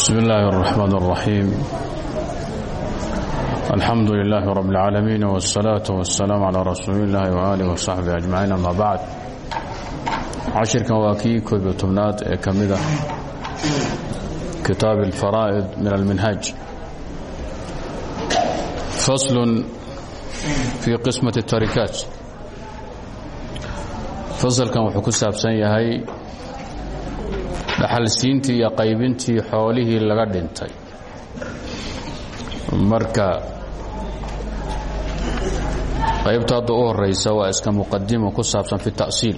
بسم الله الرحمن الرحيم الحمد لله رب العالمين والصلاة والسلام على رسول الله وآله وصحبه أجمعين أما بعد cashirkan waa kii koobiyo tobnaad ee ka mid ah kitaab الفaraa'id min alminhaaj fasl fii qismaة الtarikaat fasalkan wuxuu ku saabsan yahay dhaxalsiintii iyo qaybintii xoolihii laga dhintay. Marka qaybta hadda u waa iska muqadimo ku saabsan fi ta'siil.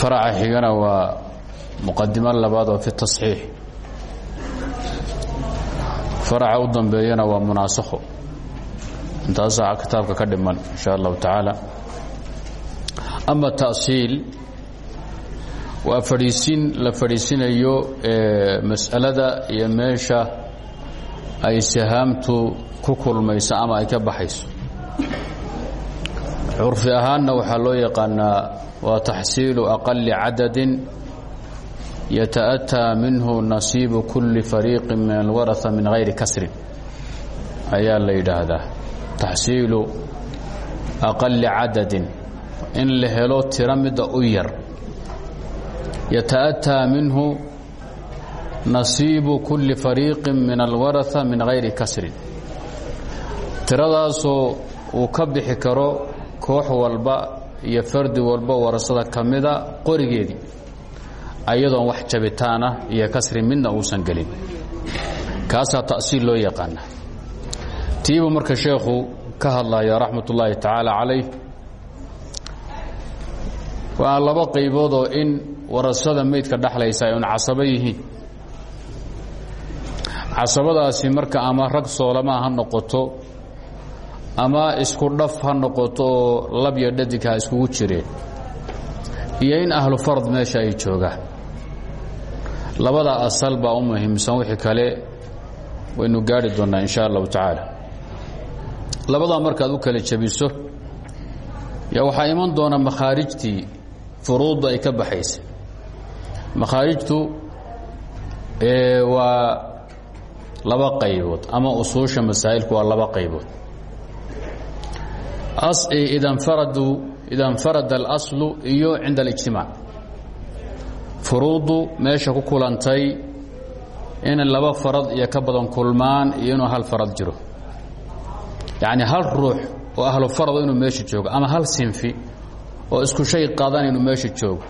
Faraca xigana waa muqadimo labaad oo fi tasxiix. Faraca u dambeeyana waa munaasakho. Intaasaa kitaabka ka dhiman in sha allahu tacaala ama ta'siil waa fadhiisin la fadhiisinayo mas'alada iyo meesha ay sahaamtu ku kulmayso ama ay ka baxayso. Curfi ahaanna waxaa loo yaqaanaa waa taxsiilu aqali cadadin yata'ataa minhu nasiibu kulli fariiqin min alwaraha min hayri kasrin. Ayaa la yidhaahdaa taxsiilu aqali cadadin. In la helo midda u yar yata'ataa minhu nasiibu kulli fariiqin min alwaraha min hayri kasrin tiradaasoo uu ka bixi karo koox walba iyo fardi walba warasada ka mida qorigeedii ayadoon wax jabitaana iyo kasri midna uusan gelin. Kaasaa ta'siil loo yaqaana tiibuu marka sheekhu ka hadlaya raxmat ullaahi tacaala calayh waa laba qayboodoo in warasada meydka dhexlaysa ay un casabo casabadaasi marka ama rag soolamaa ha noqoto ama isku dhaf ha noqoto oo labyo dhadig ha iskugu jireen. Iyo in ahlu fard meesha ay joogaan labada asal baa muhiimsan wixii kale waynu gaari doonnaa in sha allahu tacaala. Labadaa markaad u kala jebiso yaa waxaa iman doona makhaarijtii furuudda ay ka baxaysa makhaarijtu waa laba qaybood ama usuusha masaa'ilku waa laba qaybood. Ida nfarada اlaslu iyo cinda اlijtimaac furuuddu meesha ku kulantay in laba farad iyo ka badan kulmaan iyo inuu hal farad jiro. Yacni hal ruux oo ahlu farado inuu meesha joogo ama hal sinfi oo isku shay qaadan inuu meesha joogo.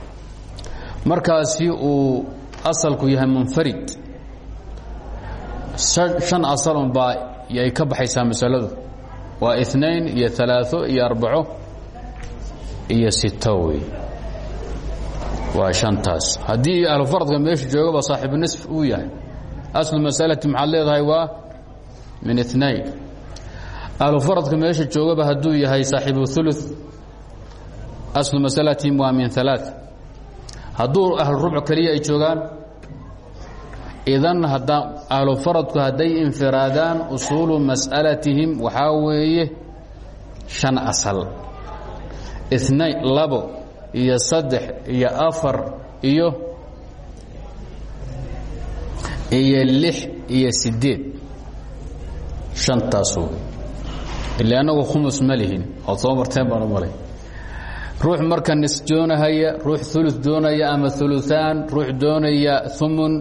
Markaasi uu asalku yahay munfarid shan asalun baa yay ka baxaysaa masaladu. Waa inain iyo alaaثo iyo arbaco iyo sito wey waa shantaas. Haddii ahlufaradka meesha joogaba saaxibu nisf uu yahay aslu masalati maxaad leedahay waa min inain ahlufaradka meesha joogaba hadduu yahay saaxibu ulu aslu masalatihim waa min alaa hadduu ahlu rubc keliya ay joogaan idan hadda ahlu faradku hadday infiraadaan usuulu mas'alatihim waxaa weeye shan asal inain labo iyo saddex iyo afar iyo iyo lix iyo sideed shantaas ila annagu khumus ma lihin ood soo marteen baanu malay ruux marka nis doonahaya ruux ulu doonaya ama uluaan ruux doonaya umun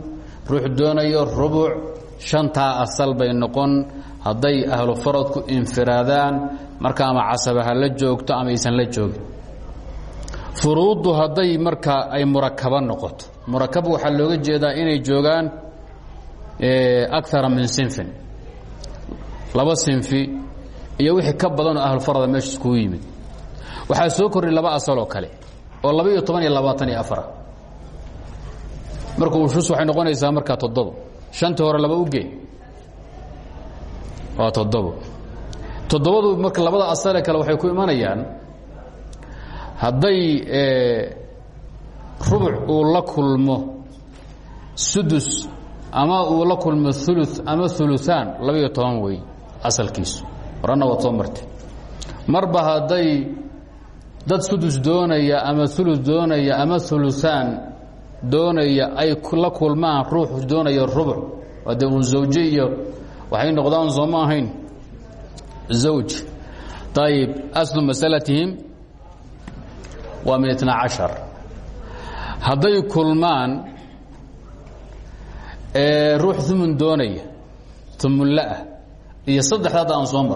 ruux doonayo rubuc shantaa asal bay noqon. Hadday ahlu faradku infiraadaan marka ama casaba ha la joogto ama aysan la joogin. Furuuddu hadday marka ay murakaba noqoto. Murakab waxaa looga jeedaa inay joogaan akara min sinfin. Laba sinfi iyo wixii ka badanoo ahlu farada meesha iskugu yimid waxaa soo kordhay laba asaloo kale oo laba iyo toban iyo labaatan iyo afara marka ushus waxay noqonaysaa markaa toddobo. Shantii hore laba uge waa toddobo. Toddobadu marka labada asale kale waxay ku imanayaan hadday rubuc uu la kulmo sudus ama uu la kulmo ulu ama uluaan labaiyo toban wey asalkiisu. Horana waad soo martay. Marba hadday dad sudus doonaya ama ulu doonaya ama uluaan doonaya ay la kulmaan ruux doonaya rubuc ade uu zawje iyo waxay noqdaan ahayn? Zawj. Ayib aslu masalatihim waa min itna cashar hadday kulmaan ruux umun doonaya umunlaah iyo saddexda hadda aan soo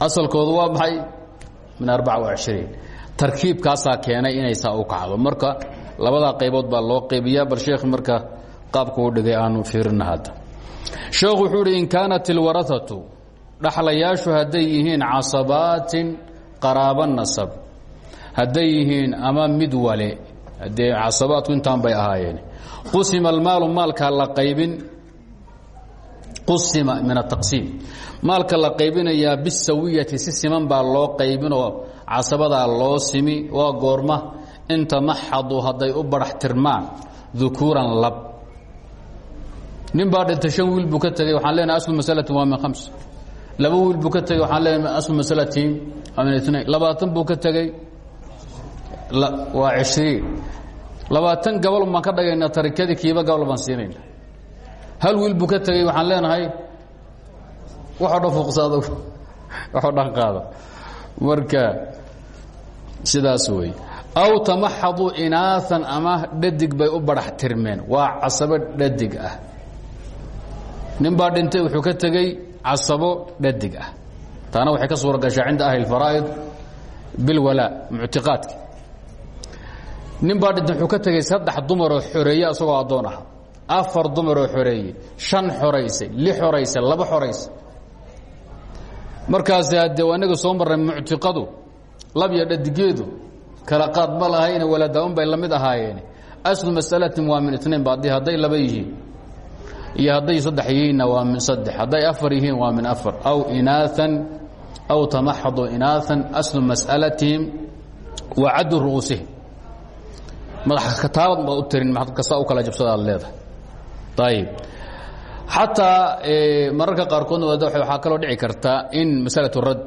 asalkoodu waa maxay min arbaca ishriin tarkiibkaasaa keenay inay saa u marka labadaa qaybood baa loo qaybiya bal sheekh marka qaabka u dhigay aanu fiirina hadda. Sheekh wuxuu in kaanat ilwaraatu dhaxlayaashu hadday yihiin casabaatin qaraaba nasab. Hadday ama mid wale adee casabaadku intaan bay ahaayeen. Qusima almaalu maalkaa la qaybin qusima min ataqsiim maalka la qaybinayaa bisawiyati si siman baa loo qaybinoo casabadaa loo simi waa goorma. Inta maxadu hadday u barax tirmaan dukuuran lab. Nin baa dhintay shan waxaan leenahay aslu masalatin waa min khams laba wiil buu waxaan leenahay aslu masalatin waa min itnain labaatan buu ka tegey waa gabal baan ka dhagaynaa tarikadii kiiba gabal baan siinayna hal wiil buu ka tegey waxaan leenahay waxoo dhan fuuqsa adg waxoo dhan qaada marka sidaas wey aw tamaxaduu inaaan ama dhadig bay u barax tirmeen. Waa casabo dhadig ah. Nin baa dhintay wuxuu ka tegey casabo dhadig ah. Taana waxay ka suura gashaa cinda ahli اfaraa'id bilwalaa muctiqaadki nin baa dhintay wuxuu ka tegey saddex dumaroo xoreeye isagoo addoon ah afar dumaroo xoreeye shan xoraysay lix xoraysay laba xoraysay markaasi haddee anaga soo marnay muctiqadu lab iyo dhadigeedu kala qaad ma lahayne waladaun bay la mid ahaayeen. Aslu masalatin waa min itnain ba hadday laba yihiin iyo hadday saddex yihiinna waa min saddex hadday afar yihiin waa min afar. Aw inaaan aw tamaxadu inaaan aslu mas'alatihim wa caddu ru'uusihim madaxa kataabad baad u tirin kasta u kala jabsada aad leedahay ayib xataa mararka qaarkoodna waxaa kaloo dhici karta in masalaة rad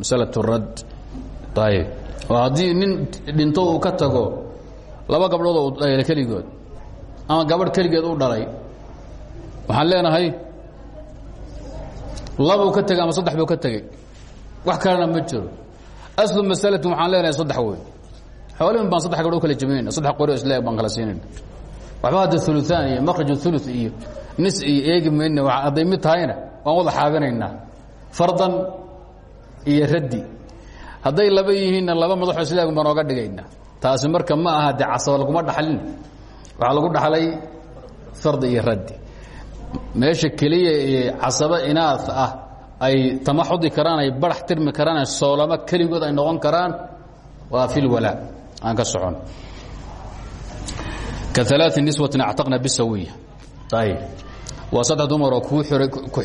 masalaة rad ayb oo haddii nin dhinto uu ka tago laba gabdhood oo dhalay keligood ama gabadh keligeed u dhalay waxaan leenahay labuu ka tegey ama saddex buu ka tegey wax kalena ma jiro. Aslu masalatin waxaan leenahay saddex wey xoolihin baan saddex gabdho kala jebinayna saddex qori o isleeg baan kala siinayna waxba hadda uluaan iyo makraj ulu iyo nis iyo eegi mayna hadday mid tahayna waan wada xaabinaynaa fardan iyo raddi. Hadday laba yihiinna laba madaxoo islaag baan ooga dhigaynaa? Taasi marka ma aha de casaba laguma dhaxlin. Waxaa lagu dhaxlay fardi iyo raddi. Meesha keliya ee casaba inaad ah ay tamaxudi karaan ay barax tirmi karaan soolamo keligood ay noqon karaan waa fi lwalaa aan ka socon kaalaai niswatin actaqna bisawiya waa saddex dumaroo ku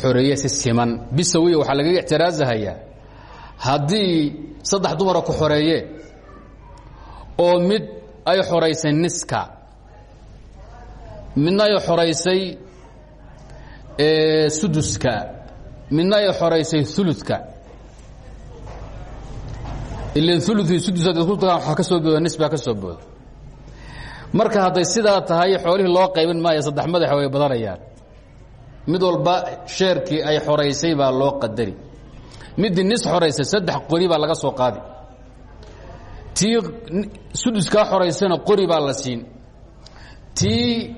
xoreeye si siman bisawiya waxaa lagaga ictiraazahayaa haddii saddex dumaroo ku xoreeye oo mid ay xoraysay niska midna ay xoraysay suduska midna ay xoraysay uluka ila ulu sudus ka soo booda nis baa ka soo booda marka hadday sidaa tahay xoolihii loo qaybin maayo saddex madaxa way badanayaan. Mid walba sheerkii ay xoraysay baa loo qadari. Middii nis xoraysay saddex qori baa laga soo qaadi. Tii suduskaa xoraysana qori baa la siin. Tii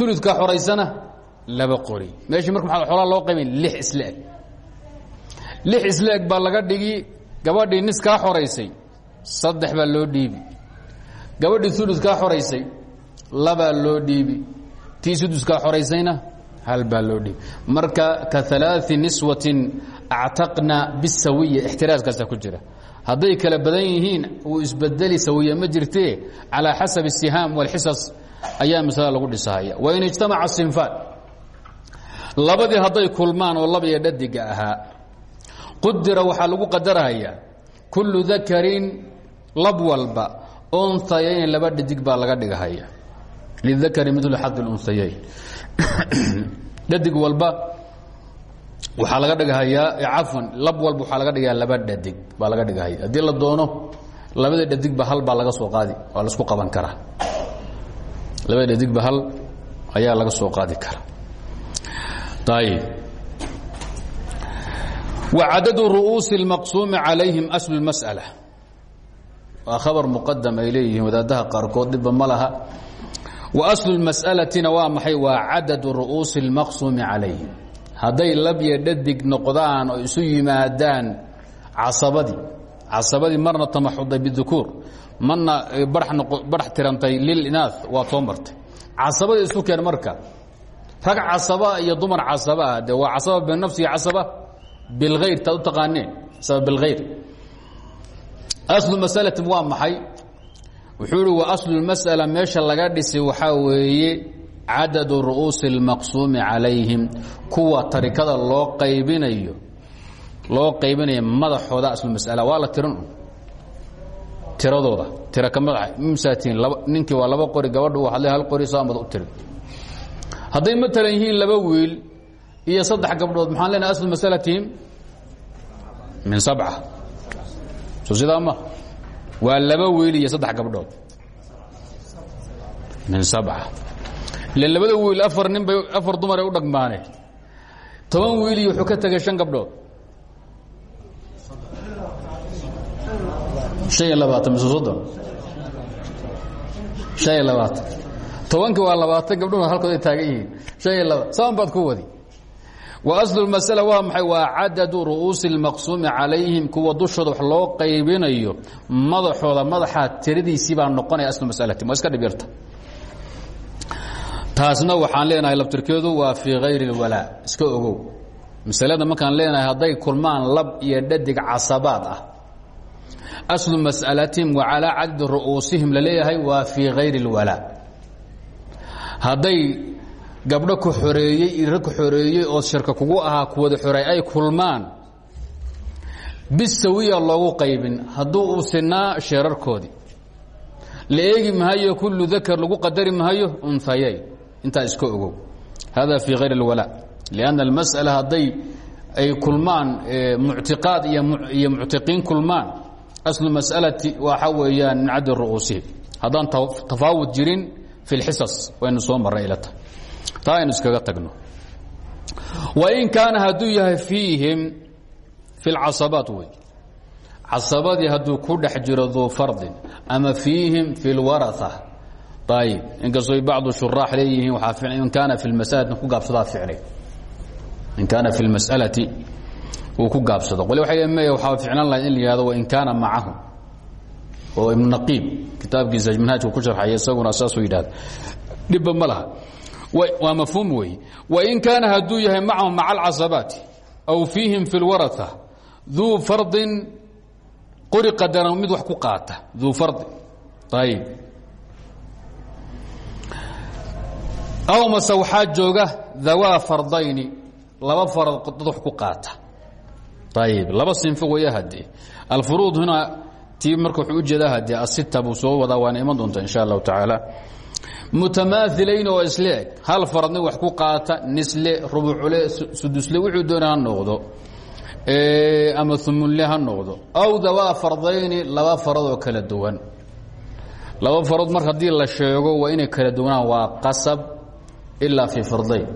uludkaa xoraysana laba qori. Meeshii marka maa xoolaa loo qaybin? Lix isleeg lix isleeg baa laga dhigi gabadhii nis kaa saddex baa loo dhiibi gabadhii uludkaa xoraysay labaa loo dhiibi tii suduskaa xoraysayna hal baa loo dhiibi marka ka alaai niswatin actaqna bisawiya ixtiraaskaasa ku jira hadday kala badan yihiin uu isbedeli sawiya ma jirtee calaa xasab الsihaam wاlxisas ayaa maslada lagu dhisahaya wain ijtamaca sinfaan labadii hadday kulmaan oo laba iyo dhadiga ahaa qudira waxaa lagu qadarhayaa kullu dakarin lab walba unhayayn laba dhadig baa laga dhigahaya lidakari midlu xad اlunhayayn dhadig walba waxaa laga dhighayaa cafwan lab walba waxaa laga dhigayaa laba dhadig baa laga dhigahaya haddii la doono labada dhadigba hal baa laga soo qaadi waa laisku qaban karaa labada dhadigba hal ayaa laga soo qaadi karaa ayib wacadadu ru'uusi اlmaqsuumi calayhim aslu اlmas'ala waa khabar muqadam ay leeyihiin wadaadaha qaarkood dhibba wa aslu اlmas'alatina waa maxay? Waa cadadu ru'uusi اlmaqsuumi calayhim hadday lab iyo dhadig noqdaan oo isu yimaadaan casabadii casabadii marna tamaxuday bidukuur marna badhax tirantay lilinaah waa soo martay. Casabadii isu keen marka. Rag casaba iyo dumar casabaa de waa casaba binafsi casaba bilhayr taad u taqaaneen? Casaba bilhayr aslu masalatin waa maxay? Wuxuu ihi wa aslu mas'ala meesha laga dhisay waxaa weeye cadadu ru'uusi اlmaqsuumi calayhim kuwa tarikada loo qaybinayo loo qaybinayo madaxooda aslumas'ala waa la tiran tiradooda tira ka madaxa. Imsaatiin ninkii waa laba qori gabadha uu hadlay hal qori saamad u tiri hadday matalan yihiin laba wiil iyo saddex gabdhood maxaan leenahay aslu masalatihim min sabca soo sidaa ma waa laba wiil iyo saddex gabdhood. Min sabca ilan labada wiil afar nin bay afar dumaray u dhagmaaneen toban wiil iyo wuxuu ka tegay shan gabdhood. Han iyo labaatan mise soddon han iyo labaatan. Tobankii waa labaatan gabdhuhu halkood ay taagan yihiin. Han iyo laba saan baad ku wadi wa aslu masala waa maxay waa cadadu ru'uusi اlmaqsuumi calayhim kuwa dushooda wax loo qaybinayo madaxooda madaxa tiradiisii baa noqonaya aslu masalatim waa iska dhib yarta taasna waxaan leenahay labtirkeedu waa fii hayri اlwalaa iska ogow masalada markaan leenahay hadday kulmaan lab iyo dhadig casabaad ah aslu mas'alatihim wa calaa caddi ru'uusihim la leeyahay waa fii hayri اlwalaa hadday gabdho ku xoreeyey iyo rag ku xoreeyey oo shirka kugu ahaa kuwada xoreey ay kulmaan bisawiya loogu qaybin. Hadduu uu sinaa sheerarkoodii. La eegi mahayo kullu dakar lagu qadari mahayo unhayay intaa iska ogow. Hada fii hayr اlwalaa lianna almas'ala hadday ay kulmaan muctiqaad iyo muctiqiin kulmaan aslu mas'alati waxa weeyaan min caddi ru'uusihim haddaan tafaawud jirin fi اlxisas waynu soo marray ilata taa aynu iskaga tagno. Wain kaana hadduu yahay fiihim fi lcasabaat wey. Casabadii hadduu ku dhex fardin ama fiihim fi lwaraa ayib inkastoo bacdu shuraax leeyihiin waaa in kaana fi masalati ku gaabsadaa ficnay in kaana fi lmasalati ku gaabsado. Qole waxa m waxaa ficnan lahay in la yihahdo wain kaana macahu. Oo ibnu naqiib kitaabkiisa minhaajka ku sharxaya isaguna saasuu yidhahda dhibba ma waa mafhuum weeye. Wain kaana hadduu yahay macahum maca alcasabaati aw fiihim fi اlwaraثa duu fardin qori qadaran mid wax ku qaata duu fardi ayib aw mase waxaa jooga dawaa laba farad dad ku qaata. Ayib laba sinfo weeye haddee alfuruud huna tii marka wuxuu u jeedaa haddee asita soo wadaa waana iman doonta insha allahu tacaala mutamaahilayn oo isle. Eg hal faradni wax ku qaata nisle rubucule sudusle wuxuu doona ha noqdo. Ama umunle ha noqdo. Aw dawaa fardayni laba faradoo kala duwan. Laba farood mar haddii la sheego waa inay kala duwanaan. Waa qasab ilaa fii fardayn.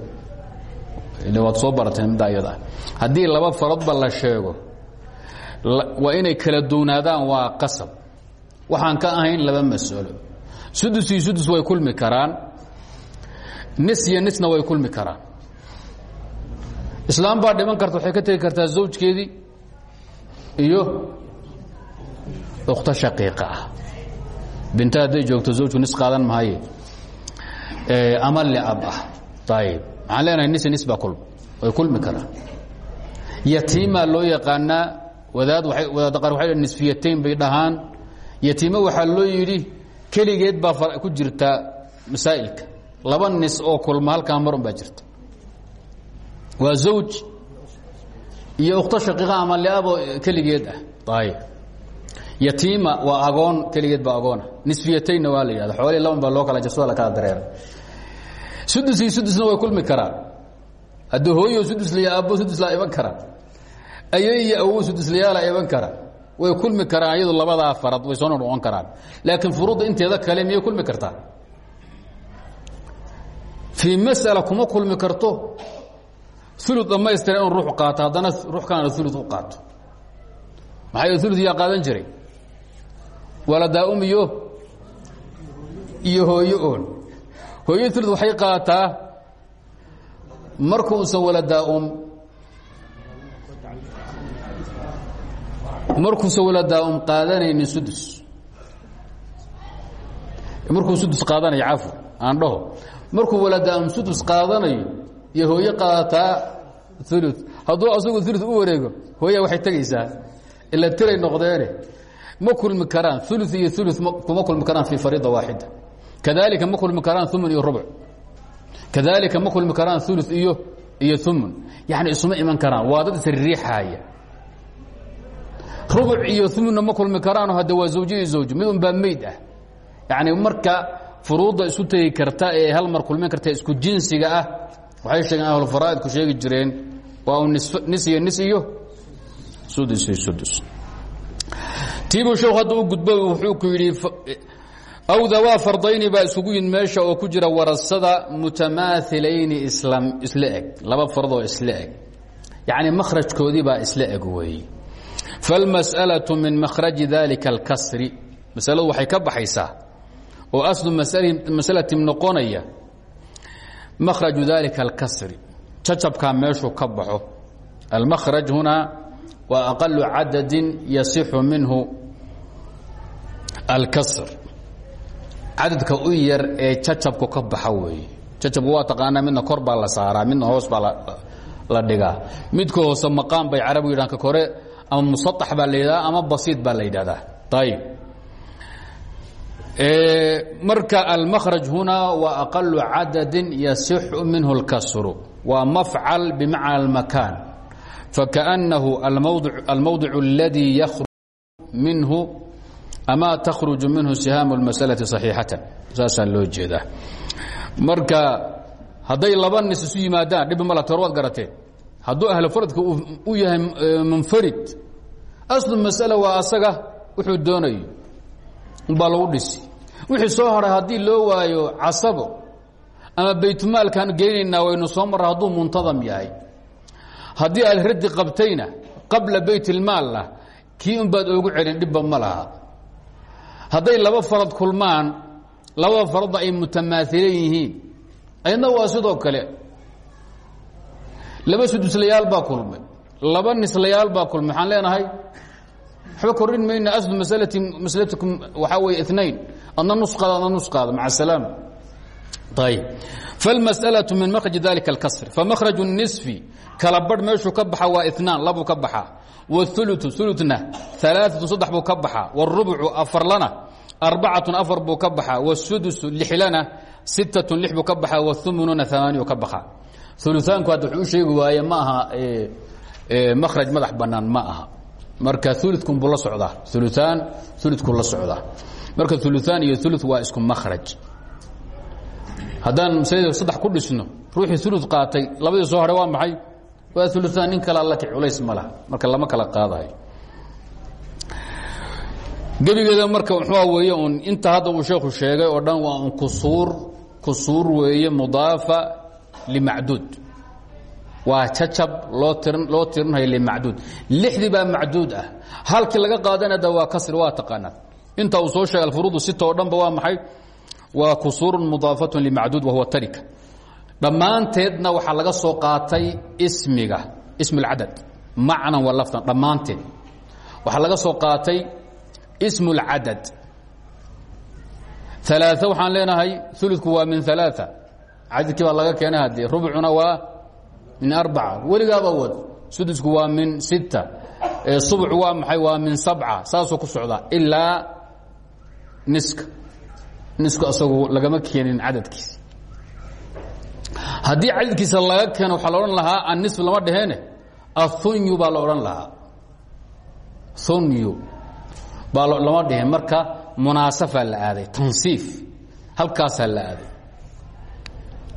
Waad soo barateen midda ayada. Haddii laba faroodba la sheego waa inay kala duwnaadaan waa qasab. Waxaan ka ahayn laba mas'alo sudus iyo sudus way kulmi karaan nis iyo nisna way kulmi karaan. Islaam baa dhiman karta waxay ka tegi kartaa zawjkeedii iyo ukhto shaqiiqa ah. Binta hadday joogto zawjku nis qaadan mahaye ama liab ah. Ayib maxaan leenahay nis nis baa kulm way kulmi karaan. Yatiimaa loo yaqaanaa wadaad waay wadaadda qaar waxay nisfiyatayn bay dhahaan. Yatiimo waxaa loo yidhi keligeed baa ku jirta masaa'ilka. Laba nis oo kulma halkaa mar un baa jirta. Waa zawj iyo ukhto shaqiiqa ama liaboo keligeed ah. Ayib yatiima waa agoon keligeed baa agoona nisfiyataynna waa la yihahda xoolihii laban baa loo kala jarsada la kala dareera. Sudus iyo sudusna way kulmi karaan. Haddii hooyo sudusla aabbo sudusla iman karaan. Aye iyo awow suduslayaala iman kara way kulmi karaan iyadu labadaa farad way soo noqon karaan. Laakiin furuudda inteeda kale miyay kulmi kartaa? Fii masala kuma kulmi karto. Ulu dhammaystira inuu ruux qaato haddana ruux kalena ulu u qaato. Maxaa ulu yaa qaadan jiray? Waladaa-um iyo iyo hooyo oon. Hooyo ulu waxay qaataa markuusan waladaa-um markuusan waladaa-um qaadanaynin sudus markuu sudus qaadanayo cafu aan dhaho. Markuu waladaa-um sudus qaadanayo iyo hooyo qaadataa ulu hadduu asagu ulu u wareego hooya waxay tegaysaa. Ila tiray noqdeene ma kulmi karaan ulu iyo ulu kuma kulmi karaan fii fariida waaxida kadalika ma kulmi karaan umun iyo rubuc. Kadalika ma kulmi karaan ulu iyo iyo umun yani isuma iman karaan. Waa dad isriixaaya rubuc iyo umunna ma kulmi karaano hadde waa zawji iyo zawj mid un baa meyd ah. Yani marka furuudda isu tegi karta ee hal mar kulmin karta isku jinsiga ah waxay sheegeen ahlufaraa'idku sheegi jireen waa u nis iyo nis iyo sudus iyo sudus. Tiibuu sheekhu hadda u gudbo wuxuu ku yidhi aw dawaa fardayni baa isugu yimid meesha oo ku jira warasada mutamaahilayni isla eg laba fardoo isla eg. Yacni makhrajkoodii baa isla eg weeye falmas'alaةu min makhraji dalika اlkasri masaladu waxay ka baxaysaa oo aslu masalati noqonaya makhraju dalika اlkasri jacabkaa meeshuu ka baxo almakhraj hunaa waa aqalu cadadin yasixu minhu alkasr cadadka u yar ee jacabku ka baxa weeye jacabku waa taqaanaa midna kor baa la saaraa midna hoos baa la dhigaa midka hoose maqaam bay carabigu yidhahan ka kore ama musaax baa la yidhahdaa ama basiid baa la yidhahdaa ayib marka almakhraj hunaa waa aqalu cadadin yasixu minhu اlkasru waa mafcal bimacna اlmakaan fakaأnnahu almawdic اladii yakruj minhu ama takhruju minhu sihaamu اlmasalaةi صaxiixatan saasaa loo jeedaa marka hadday laba nis isu yimaadaan dhib mala tor waad garateen hadduu ahlu faradka u yahay munfarid aslu masala waa asaga wuxuu doonayo. Umbaa lagu dhisi wixii soo haray haddii loo waayo casabo ama baytmaalkaan geynaynaa waynu soo marra hadduu muntadam yahay. Haddii aad raddi qabtayna qabla baytilmaalna kii unbaad oogu celin dhibba ma laha. Laba farad kulmaan labada faradna ay mutamaahilan yihiin. Ayadna waa sidoo kale laba suduslayaal baa kulmay laba nislayaal baa kulmay waxaan leenahay waxba kordhin mayna aslu masalati maslatikum waxaa weeye inain adna nusqaada adna nusqaada maca asalaama ayib falmas'alaةu min makhraji dalika اlkasr famakhraj الnisfi kala barh meeshuu ka baxa waa inaan labuu ka baxaa wاثuluثu uluna ثalaaثatu saddex buu ka baxaa wاrubucu afarlana arbacatun afar buu ka baxaa wاsudusu lixlana sittatun lix buu ka baxaa wاhumununa amaaniyu ka baxaa uluaanku hadda wuxuu u sheegi waaye ma aha makhraj madax bannaan ma aha. Marka ulukun buu la socdaa. Uluaan ulukuu la socdaa. Marka uluaan iyo ulu waa isku makhraj. Haddaan saddex ku dhisno ruuxii ulu qaatay labadii soo haray waa maxay? Waa uluaan nin kala laki culays ma laha. Marka lama kala qaadayo. Gebigeeda marka muxua weeye un inta hadda uu sheekhu sheegay oo dhan waa un kusuur kusuur weeye mudaafa limacduud waa cacab loo tirin loo tirinhayo limacduud lixdii baa macduud ah halkii laga qaadanada waa kasri waa taqaanaa inta uu soo sheegay alfuruudu sita oo dhanba waa maxay waa kusuurun mudaafatun limacduud wahuwa tarika dhammaanteedna waxaa laga soo qaatay ismiga ismi اlcadad macnan wa lafdan dhammaanteed waxaa laga soo qaatay ismu اlcadad ثalaaثة waxaan leenahay uludku waa min ثalaaثة cadadkii baa laga keenay haddii rubcuna waa min arbaca. Weligaaba wad sudusku waa min sita subc waa maxay? Waa min sabca. Saasuu ku socdaa ilaa niska. Nisku asagu lagama keenin cadadkiisa haddii cadadkiisa laga keeno waxaa la odhan lahaa annisf lama dhaheene athunyu baa la odhan lahaa. Thunyu baa lama dheheen. Marka munaasafaa la aaday tansiif. Halkaasaa la aaday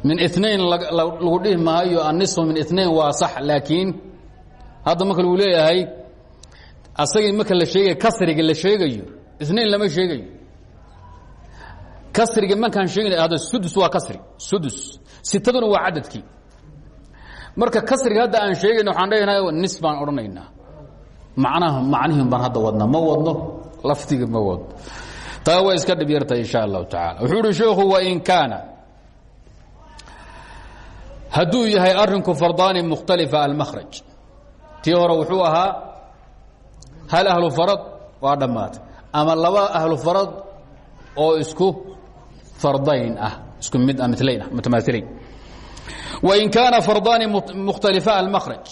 min inain lagu dhihi maayo annisfu min inain waa sax laakiin hadda marka lagu leeyahay asagii marka la sheegayo kasriga la sheegayo inain lama sheegayo. Kasriga markaan sheegay hadda sudus waa kasri sudus. Sitaduna waa cadadkii marka kasriga hadda aan sheegayna waxaan dhehnahay nis baan odhanaynaa. Macnaha macnihin baan hadda wadnaa ma wadno lafdiga ma wadno taa way iska dhib yartahay insha allahu tacaala. Wuxuu uhi sheekhu wain kaana hadduu yahay arinku fardaani mukhtalifa almakhraj. Tii hore wuxuu hal ahlu farad waa dhammaatay ama laba ahlu farad oo isku fardayn ah isku mid ah milayn ah mutamaailayn wain kaana fardaani mukhtalifa almakhraj.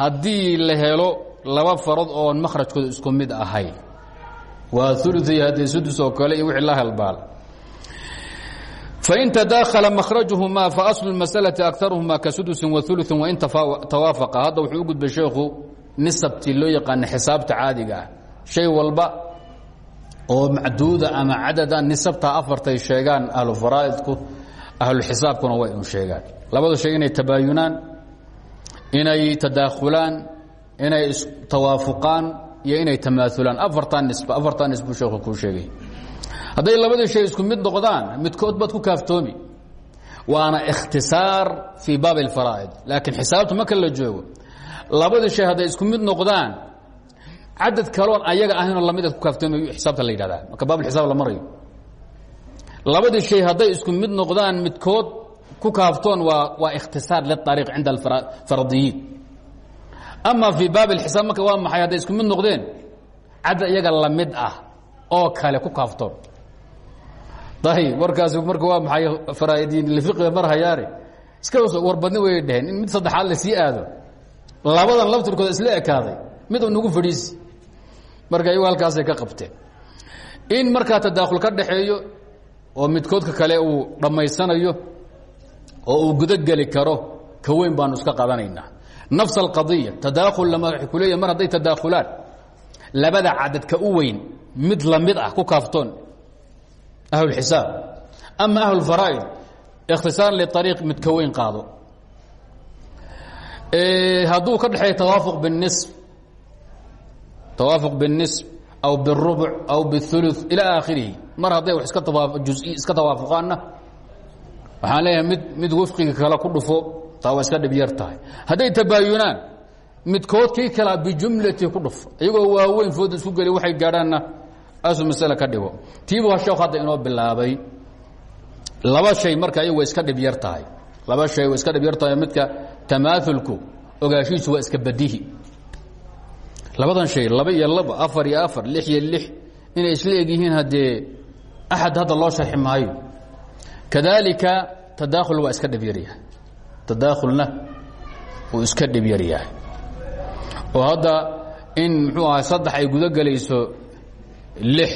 Haddii la helo laba farad oon makhrajkooda isku mid ahayn. Waa uluiy haddee sudus oo kale wixii la halbaal fain tadaakhala makhrajuhumaa faaslu masalati akaruhuma ka sudusin wa uluin wain tawaafaqa hadda wuxuu u gudbay sheekhu nisabtii loo yaqaana xisaabta caadiga ah shay walba oo macduuda ama cadada nisabta afartay sheegaan ahlu faraa'idku ahluxisaabkuna way un sheegaan labada shay inay tabaayunaan inay tadaakhulaan inay tawaafuqaan iyo inay tamaahulaan afartan nisba afartan nisbuu sheekhu kuu sheegay hadday labadii shay isku mid noqdaan midkood baad ku kaaftoomi. Waana ikhtisaar fii baabi اlfaraa'id laakiin xisaabta marka la joogo labadii shay hadday isku mid noqdaan cadad kaloon ayaga ahaynoo lamidaad ku kaaftoomi xisaabta la yidhahdaa. Marka baabulxisaab la marayo. Labadii shay hadday isku mid noqdaan midkood ku kaaftoon waa waa ikhtisaar liariiq cinda alfaradiyiin ama fii baab اxisaab marka waa maxay? Hadday isku mid noqdeen cadad iyaga la mid ah oo kale ku kaaftoon ayb warkaas marka waa maay faraa'idiin lifiqiga mar hayaane iska warbadni way dheheen in mid saddexaad la sii aado labadan laftirkooda isla ekaaday mid u nagu fadhiisi marka iyagu halkaasay ka qabteen. In markaa tadaakhul ka dhaxeeyo oo midkoodka kale uu dhammaysanayo oo uu gudogeli karo ka weyn baanu iska qadanaynaa. Nafs alqadiya tadaakhul lama waxay ku leeyahin mar hadday tadaakhulaan labada cadadka u weyn mid la mid ah ku kaaftoon ahlulxisaab ama ahlulfaraa'id ikhtisaar liariiq mid ka weyn qaado hadduu ka dhexeeya tawaafuq binisb tawaafuq binisb aw birubuc aw biulu ila aakhirihi mar hadday wax iska juzi iska tawaafuqaanna waxaan leeyahay mid mid wafqiga kale ku dhufo taa waa iska dhib yar tahay hadday tabaayunaan midkood kii kalaa bijumlati ku dhuf iyagoo waaweyn fooda isku geli waxay gaadhaanna asu masale ka dhigo. Tiibu sheekh hadda inoo bilaabay. Laba shay marka ayagu way iska dhib yar tahay. Laba shay way iska dhib yar tahay midka tamaaulku ogaashihiisu waa iska badihi. Labadan shay laba iyo laba afar iyo afar lix iyo lix inay isla egyihiin haddee axad hadda loo sharxi maayo. Kadaalika tadaakhul waa iska dhib yaryahay tadaakhulna wuu iska dhib yar yahay. Oo hadda in muxuu ahay saddex ay gudo gelayso lix.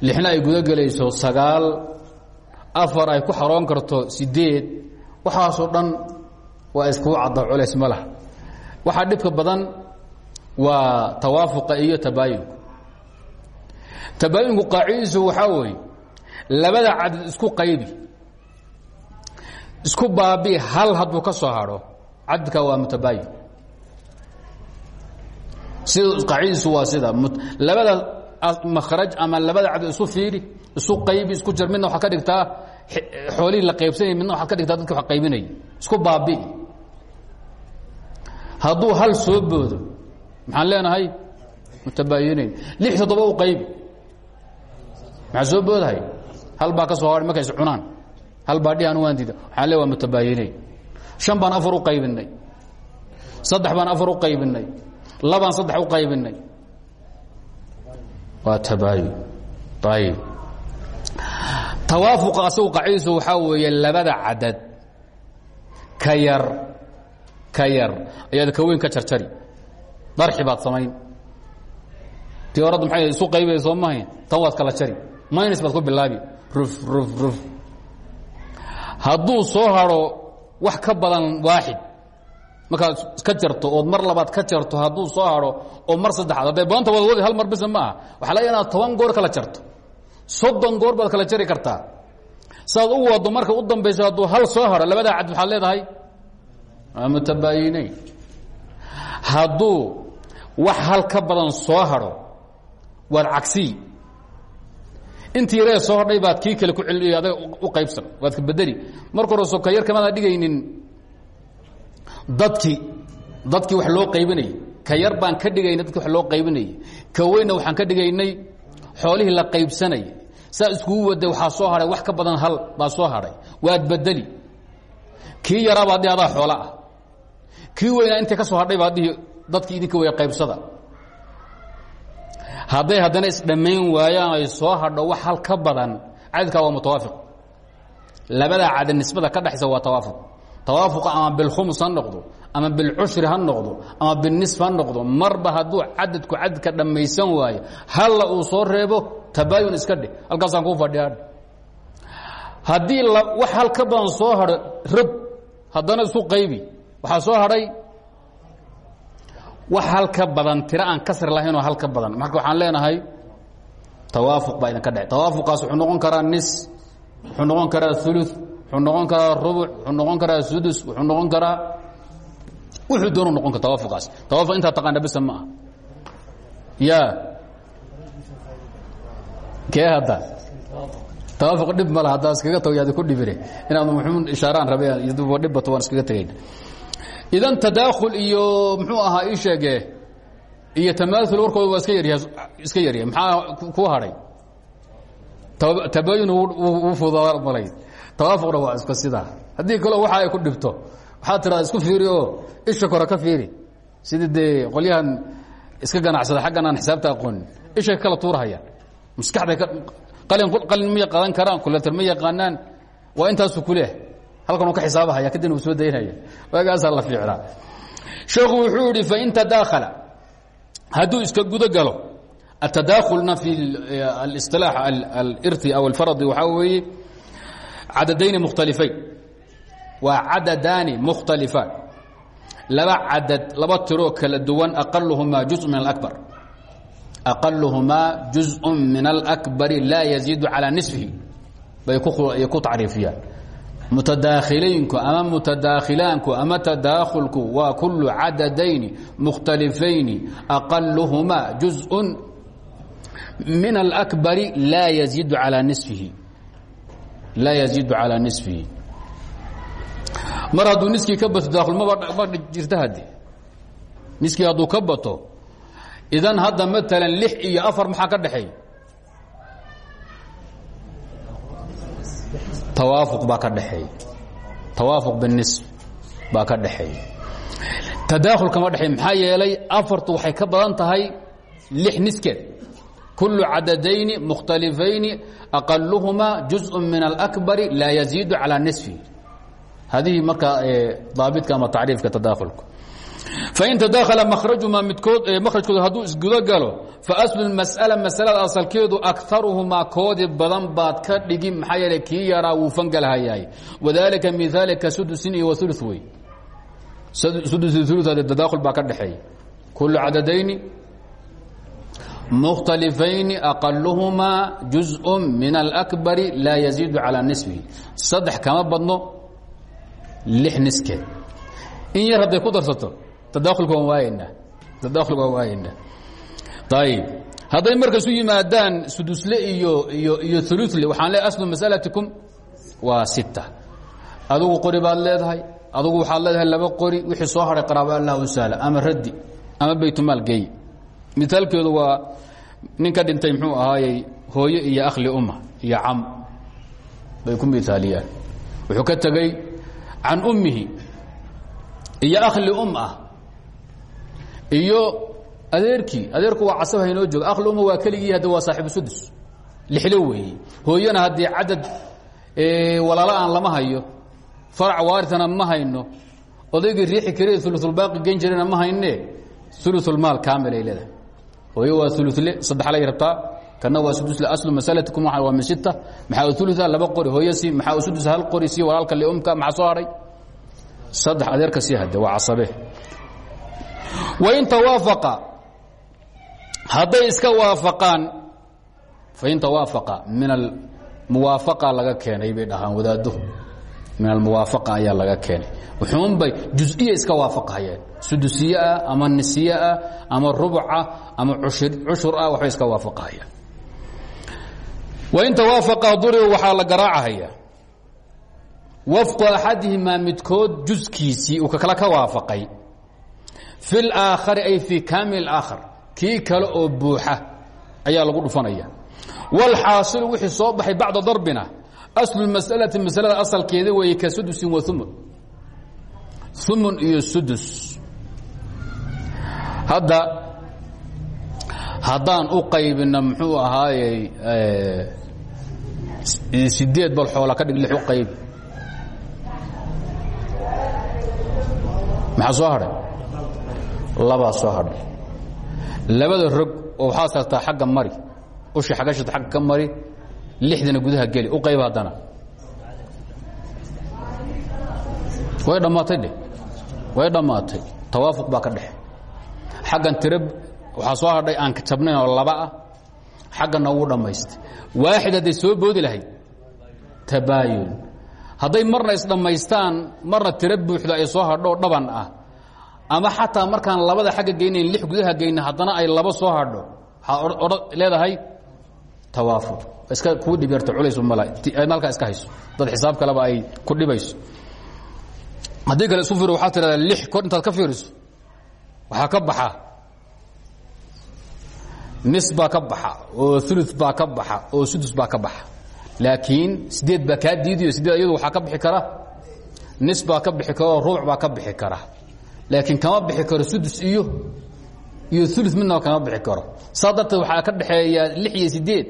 Lixna ay gudo gelayso sagaal afar ay ku xaroon karto sideed waxaasoo dhan waa iskuu cadda culays ma laha. Waxaa dhibka badan waa tawaafuqa iyo tabaayunku. Tabaayunku qaacidiisu waxaa weeye labada cadad isku qaybi isku baabi hal hadduu ka soo hadho cadadka waa mutabaayin sida qaacidiisu waa sida labada makraj ama labada cadad isu fiiri isu qaybi isku jar midna waxaa ka dhigtaa xoolihii la qaybsanayay midna waxaad ka dhigtaa dadki wax qaybinaya isku baabi. Hadduu hal soo boodo maxaan leenahay? Mutabaayinayn lix toddoba u qaybi. Maxaa soo boodahay hal baa ka soo hadhay markay is cunaan. Hal baa dhihi anu waan diida waxaan le waa mutabaayinayn shan baan afar u qaybinay. Saddex baan afar u qaybinay. Labaan saddex u qaybinay waa tabaayun ayib tawaafuqa asagu qacidiisu waxaa weeye labada cadad ka yar ka yar. Ayaad ka weyn ka jarjari darxi baad samayn. Tii horadda maxay isu qaybaya soo mahayn tan waad kala jari minus baad ku bilaabi. Ruf ruf ruf. Hadduu soo hadho wax ka badan waaxid markaad ka jarto ood mar labaad ka jarto hadduu soo hadho oo mar saddexaad hadday badanta wad wadi hal mar bisa ma aha waxa laga inaad toban goor kala jarto. Soddon goor baad kala jari kartaa. Saad u wado marka u dambayso hadduu hal soo hadho labadaa cad waxaad leedahay? Mutabaayinayn hadduu wax hal ka badan soo hadho waad cagsiyi intii yaree soo hodhay baad kii kale ku celiniyo adaga u qaybsan waad ka bedeli marka hore soka yar kamaada dhigaynin dadkii dadkii wax loo qaybinayay ka yar baan ka dhigaynay dadki wax loo qaybinayay ka weynna waxaan ka dhigaynay xoolihii la qaybsanayay saa iskugu waday waxaa soo hadhay wax ka badan hal baa soo hadhay waad bedeli kii yaraabaa di adaa xoola ah kii weynaa intay ka soo hadhay baa dihi dadkii idinka way qaybsada. Hadday haddana isdhammayn waayaan ay soo hadho wax hal ka badan cadadkaa waa mutawaafiq. Labadaa cadad nisbada ka dhexaysa waa tawaafuq tawaafuqa ama bilkhums ha noqdo ama bilcushri ha noqdo ama bilnisf ha noqdo marba hadduu cadadku cadadka dhammaysan waayo halla uu soo reebo tabaayun iska dheh halkaasaan kuu fadhiya haddii wax hal ka badan soo hadho rab haddana isu qaybi. Waxaa soo hadhay wax hal ka badan tiro aan kasri lahaynoo hal ka badan. Marka waxaan leenahay tawaafuq baa idinka dhece tawaafuqaas wuxuu noqon karaa nis wuxuu noqon karaa ulu wuxuu noqon karaa rubuc wuxuu noqon karaa sudus wuxuu noqon karaa wuxuu doonu noqon kara tawaafuqaas. Tawaafuq intaa taqaana bisa ma aha. Ya. Kee hadda? Tawaafuq dhib male haddaa iskaga tago yaadi ku dhibire. Inaad muxuun ishaaraan rabe iyaduba dhibbato waan iskaga tegayna idan tadaakhul iyo muxuu ahaa ii sheege iyo tamaaul warkooda waa iska yaryaha iska yaryahay. Maxaa kuu hadhay tabayun wuu fudaa malay tawaafuqna waa iska sidaa haddii kaleo waxa ay ku dhibto waxaad tirada isku fiiri oo isha kore ka fiiri sidii dee qolyahan iska ganacsada xaggan aan xisaabta aqoonin ishay ka kala tuurahayaan maskaxday qalin ma yaqaadan karaan kuleter ma yaqaanaan waa intaasu kuleh halkanuu ka xisaabahaya kadibna uu soo daynaya waagaasaa la fiicnaa sheekhu wuxuu yidhi fain tadaakhala hadduu iska gudo galo atadaakhulna fi اlisilaax alirti aw alfaradi waxaa weeye cadadayni mukhtalifayn waa cadadaani mukhtalifaan laba cadad laba tiroo kala duwan aqaluhumaa juz min alabar aqaluhumaa juzءu min alakbari laa yaziidu calaa nisfihi. Bay ku tacriifiyaan. Mutadaakhilinku ama mutadaakhilaanku ama tadaakhulku waa kulu cadadayni mukhtalifayni aqaluhumaa juzء min alakbari laa yaziidu calaa nisfihi laa yaziidu calىa nisfihi mar hadduu niskii ka bato tadaakhul maba ma jirta hadde niskii hadduu ka bato idan hadda maalan lix iyo afar maxaa ka dhexeey tawaafuq baa ka dhexeey tawaafuq binisb baa ka dhexeey tadaakhul kama dhexey maxaa yeelay afartu waxay ka badan tahay lix niskeed kulu cadadayni mukhtalifayni aqaluhumaa juزء min اlأkbari laa yaziidu calىa nisfihi hadihi markaa daabidka ama tacriifka tadaakhulka fain tadaakhala mahrajuma midkood mahrajkooda hadduu isgudo galo faaslu mas'ala masalada asalkeedu akaruhumaa koodi badan baad ka dhigi maxaa yeele kii yaraa wuu fangalhayaay wadalika miaalika sudusin iyo waulu wey sudus ulu tadaakhul baa ka dhexeeya kulu cadadayni mkhtalifayni aqaluhumaa juزء min alakbari laa yaziidu calaa nisbihi saddex kama badno lix niskeed in yar hadday ku darsato tadakhulka waan waayanaa tadakhulka waan waayaynaa ayb hadday marka isu yimaadaan sudusle iyo iyo iyo ulule waxaan leey aslu masalatikum waa sita adugu qori baad leedahay adugu waxaad leedahay laba qori wixii soo haray qaraaba allah u sahla ama raddi ama baytumaal geey miaalkeedu waa nin ka dhintay muxuu ahaayey hooye iyo akhli umma iyo cam. Bay ku miaaliyaan wuxuu ka tegey can ummihi iyo akhli um ah iyo adeerkii adeerku waa casab haynoo jooga. Akhli umma waa keligii hadda waa saaxibu sudus lixlo weeye hooyana haddii cadad walaalo aan lama hayo farac waaritana ma hayno odaygii riixi kare ulusulbaaqi gen jirana ma hayne ulusulmaal kaamil ay leedahay hooyo waa ulule saddexlay rabtaa kana waa sudusle aslu masalatikum waa min sita maxaa ulua laba qori hooyo si maxaa sudus hal qori si walaalka liumka maxaa soo hadhay saddex adeerka sii hade waa casabe wain tawaafaqa hadday iska waafaqaan fain tawaafaqa min almuwaafaqa laga keenay bay dhahaan wadaaduhu. Min almuwaafaqa ayaa laga keenay. Wuxuunbay juز'iya iska waafaqhayeen sudusiye ah ama nisiye ah ama rubca ama cushur ah waxbay iska waafaqahayaan wain tawaafaqa duriba waxaa la garaacahaya. Wafqu axadihimaa midkood juskiisii uu kakala ka waafaqay. Fi اlaakhari ay fii kaamil aakhar kii kale oo buuxa ayaa lagu dhufanaya. Wاlxaasilu wixii soo baxay bacda darbina aslu masalati masalada asalkeeda weeye ka sudusin wa umun umun iyo sudus hadda haddaan u qaybina muxuu ahaayey sideed bal xoola ka dhig lix u qaybi maxaa soo hadhay? Labaa soo hadhay. Labada rog oo waxaa sartaa xagga mari ushi xagashata agga ka mari lixdana gudaha geli u qayb haddana. Way dhammaatay dheh way dhammaatay. Tawaafuq baa ka dhexe xaggan tira waxaa soo hadhay aan jabnayn oo laba ah xaggana wuu dhammaystay. Waaxid hadday soo boodi lahayd tabaayun. Hadday marna isdhammaystaan marna tiro buuxda ay soo hadho dhaban ah. Ama xataa markaan labada xagga geynayn lix gudaha geyna haddana ay laba soo hadho waxaa odha leedahay? Tawaafuq iska kuu dhib yarta culaysu mala halkaa iska hayso. Dad xisaab kaleba ay ku dhibayso. Haddii kale isu fiiro waxaa tidhahdaa lix kor intaad ka fiiriso waxaa ka baxa. Nis baa ka baxa oo ulu baa ka baxa oo sudus baa ka baxa. Laakiin sideed baa kaa diidiyo sideed iyadu waxaa ka bixi kara. Nis baa ka bixi kara oo ruuc baa ka bixi kara. Laakiin kama bixi karo sudus iyo iyo ulu midnaba kama bixi karo. Saa darteed waxaa ka dhexeeya lix iyo sideed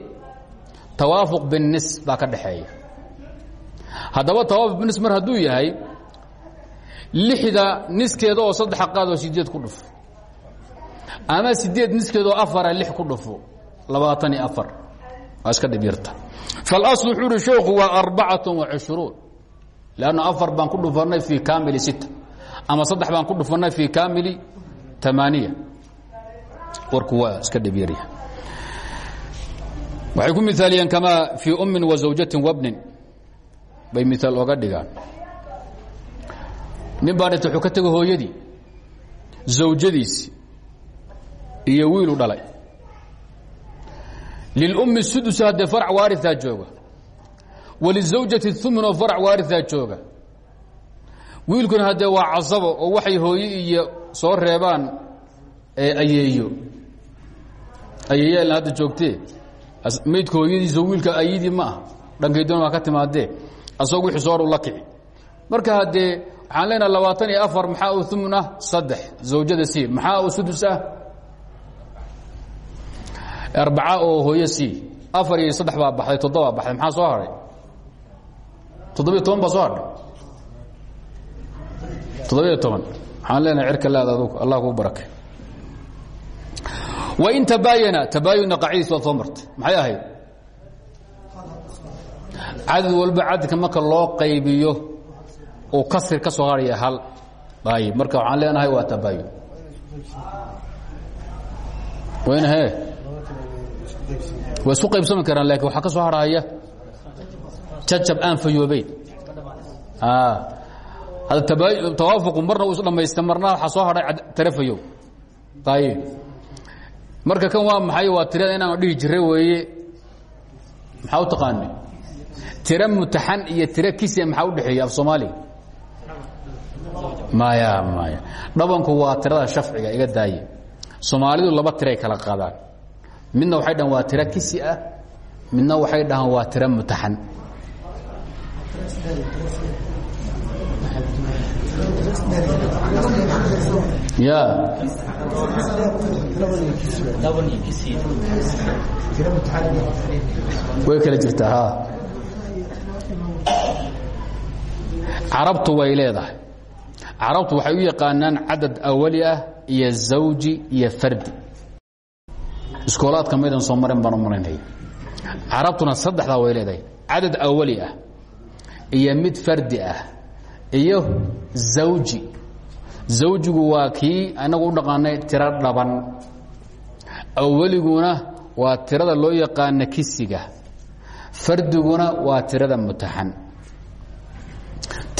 tawaafuq binnis baa ka dhexeeya haddaba tawaafuq binis mar hadduu yahay lixda niskeeda oo saddexa qaadoo sideed ku dhufo. Ama sideed niskeeda oo afara ah lix ku dhufo. Labaatan iyo afar. Waa iska dhibyarta falasl wuxuu uhi sheekhu waa arbacatun wacishruun leanna afar baan ku dhufannay fii kaamili sita. Ama saddex baan ku dhufannay fii kaamili tamaaniya. Warku waa iska dhibyarya waxay ku miaaliyeen kamaa fii ummin wa zawjatin wabnin bay miaal oga dhigaan nin baa dhintay wuxuu ka tego hooyadii zawjadiisi iyo wiilu dhalay. Lilummi sudus haddee farc waariaa jooga. Walizawjati umin oo farc waariaa jooga. Wiilkuna haddee waa casabo oo waxay hooye iyo soo reebaan ayeeyo. Ayeeyaalna hadda joogtee maydka hooyadiisa wiilka ayadii ma ah ka timaadee asagoo wixii soo la kici. Marka haddee waxaan leenaha labaatan iyo afar maxaa u umun ah saddex. Zawjada c. Maxaa u sudus ah? Arbaca oo hooyo c. Afar iyo saddex baa baxday toddobaa baxday. Maxaa soo hadhay toddobiyo toban baa soo hadhay toddobiyo toban. Waxaan leenahay cirka laad adug. Allah kuu barakay wain tabaayana tabaayunna qacidiis waad soo martay maxay ahayd? Cadad walba cadadka marka loo qaybiyo uu kasir ka soo haraya hal. Ayib marka waxaan leenahay waa tabaayun wayna he waa isku qaybsami karaan laakiin waxaa ka soo harhaya jajab aan fayoobeyn hadda tawaafuqu marna uu is dhamaysta marna waxaa soo hadhay tare fayow. Ayib marka kan waa maxay waa tirada inaan dhihi jira weeye. Maxaa u taqaani tiro mutaxan iyo tiro kisia maxaa u dhexeeya af soomaaliga maya maya. Dhabanku waa tirada shafciga iga daaye. Soomaalidu laba tiray kala qaadaan. Midna waxay dhahan waa tiro kisi ah midna waxay dhahaan waa tiro mutaxan. Ya. Way kala jirtaa carabtu way leedahay carabtu waxay u yaqaanaan cadad awali ah iyo zawji iyo fardi. Iskoolaadka maydan soo marin baan u malaynaya carabtuna way leedahay. Cadad awali ah iyo mid fardi ah iyo zawji. Zawjigu waa kii anagu u dhaqaanay tiro dhaban. Awaliguna waa tirada loo yaqaana kisiga fardiguna waa tirada mutaxan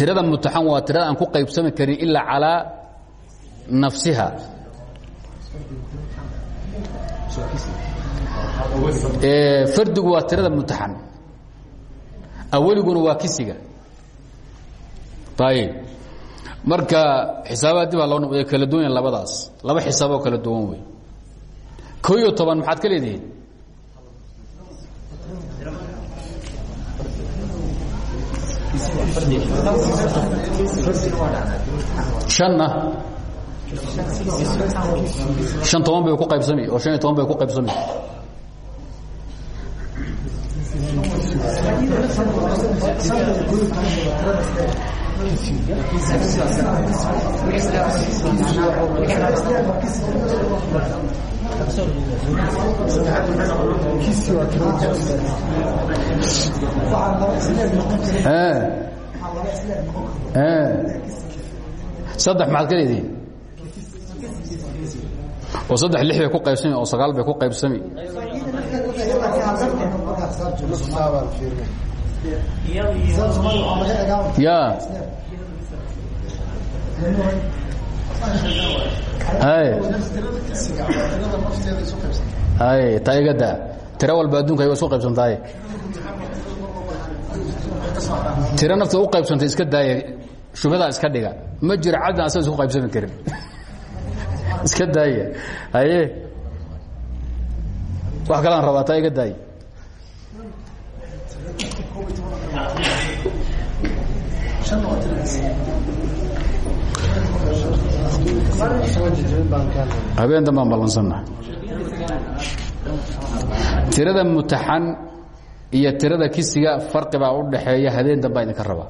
tirada mutaxan waa tirada aan ku qaybsami karin ilaa calaa nafsiha. Fardigu waa tirada mutaxan. Awaliguna waa kisiga. Ayib marka xisaabaha dib aa loo noqday kala duwan yahin labadaas. Laba xisaaboo kala duwan wey ko iyo toban maxaad ka leedihiin hanna han toban bay ku qaybsami oo han iyo toban bay ku qaybsami saddex maxaad ka leedihiin? Oo saddex lix bay ku qaybsami oo sagaal bay ku qaybsami. Ya hay ta iga daa tiro walba adduunka ay isu qaybsantahay. Tiro nafta u qaybsantay iska daaya shubhadaa iska dhiga. Ma jiro caddan asaga isku qaybsami karin. Iska daaya haye. Wax kalaan rabaa taa iga daaya habeen dambaan ballansanna tirada mutaxan iyo tirada kisiga farqibaa u dhaxeeya habeen dambaa idinka rabaa.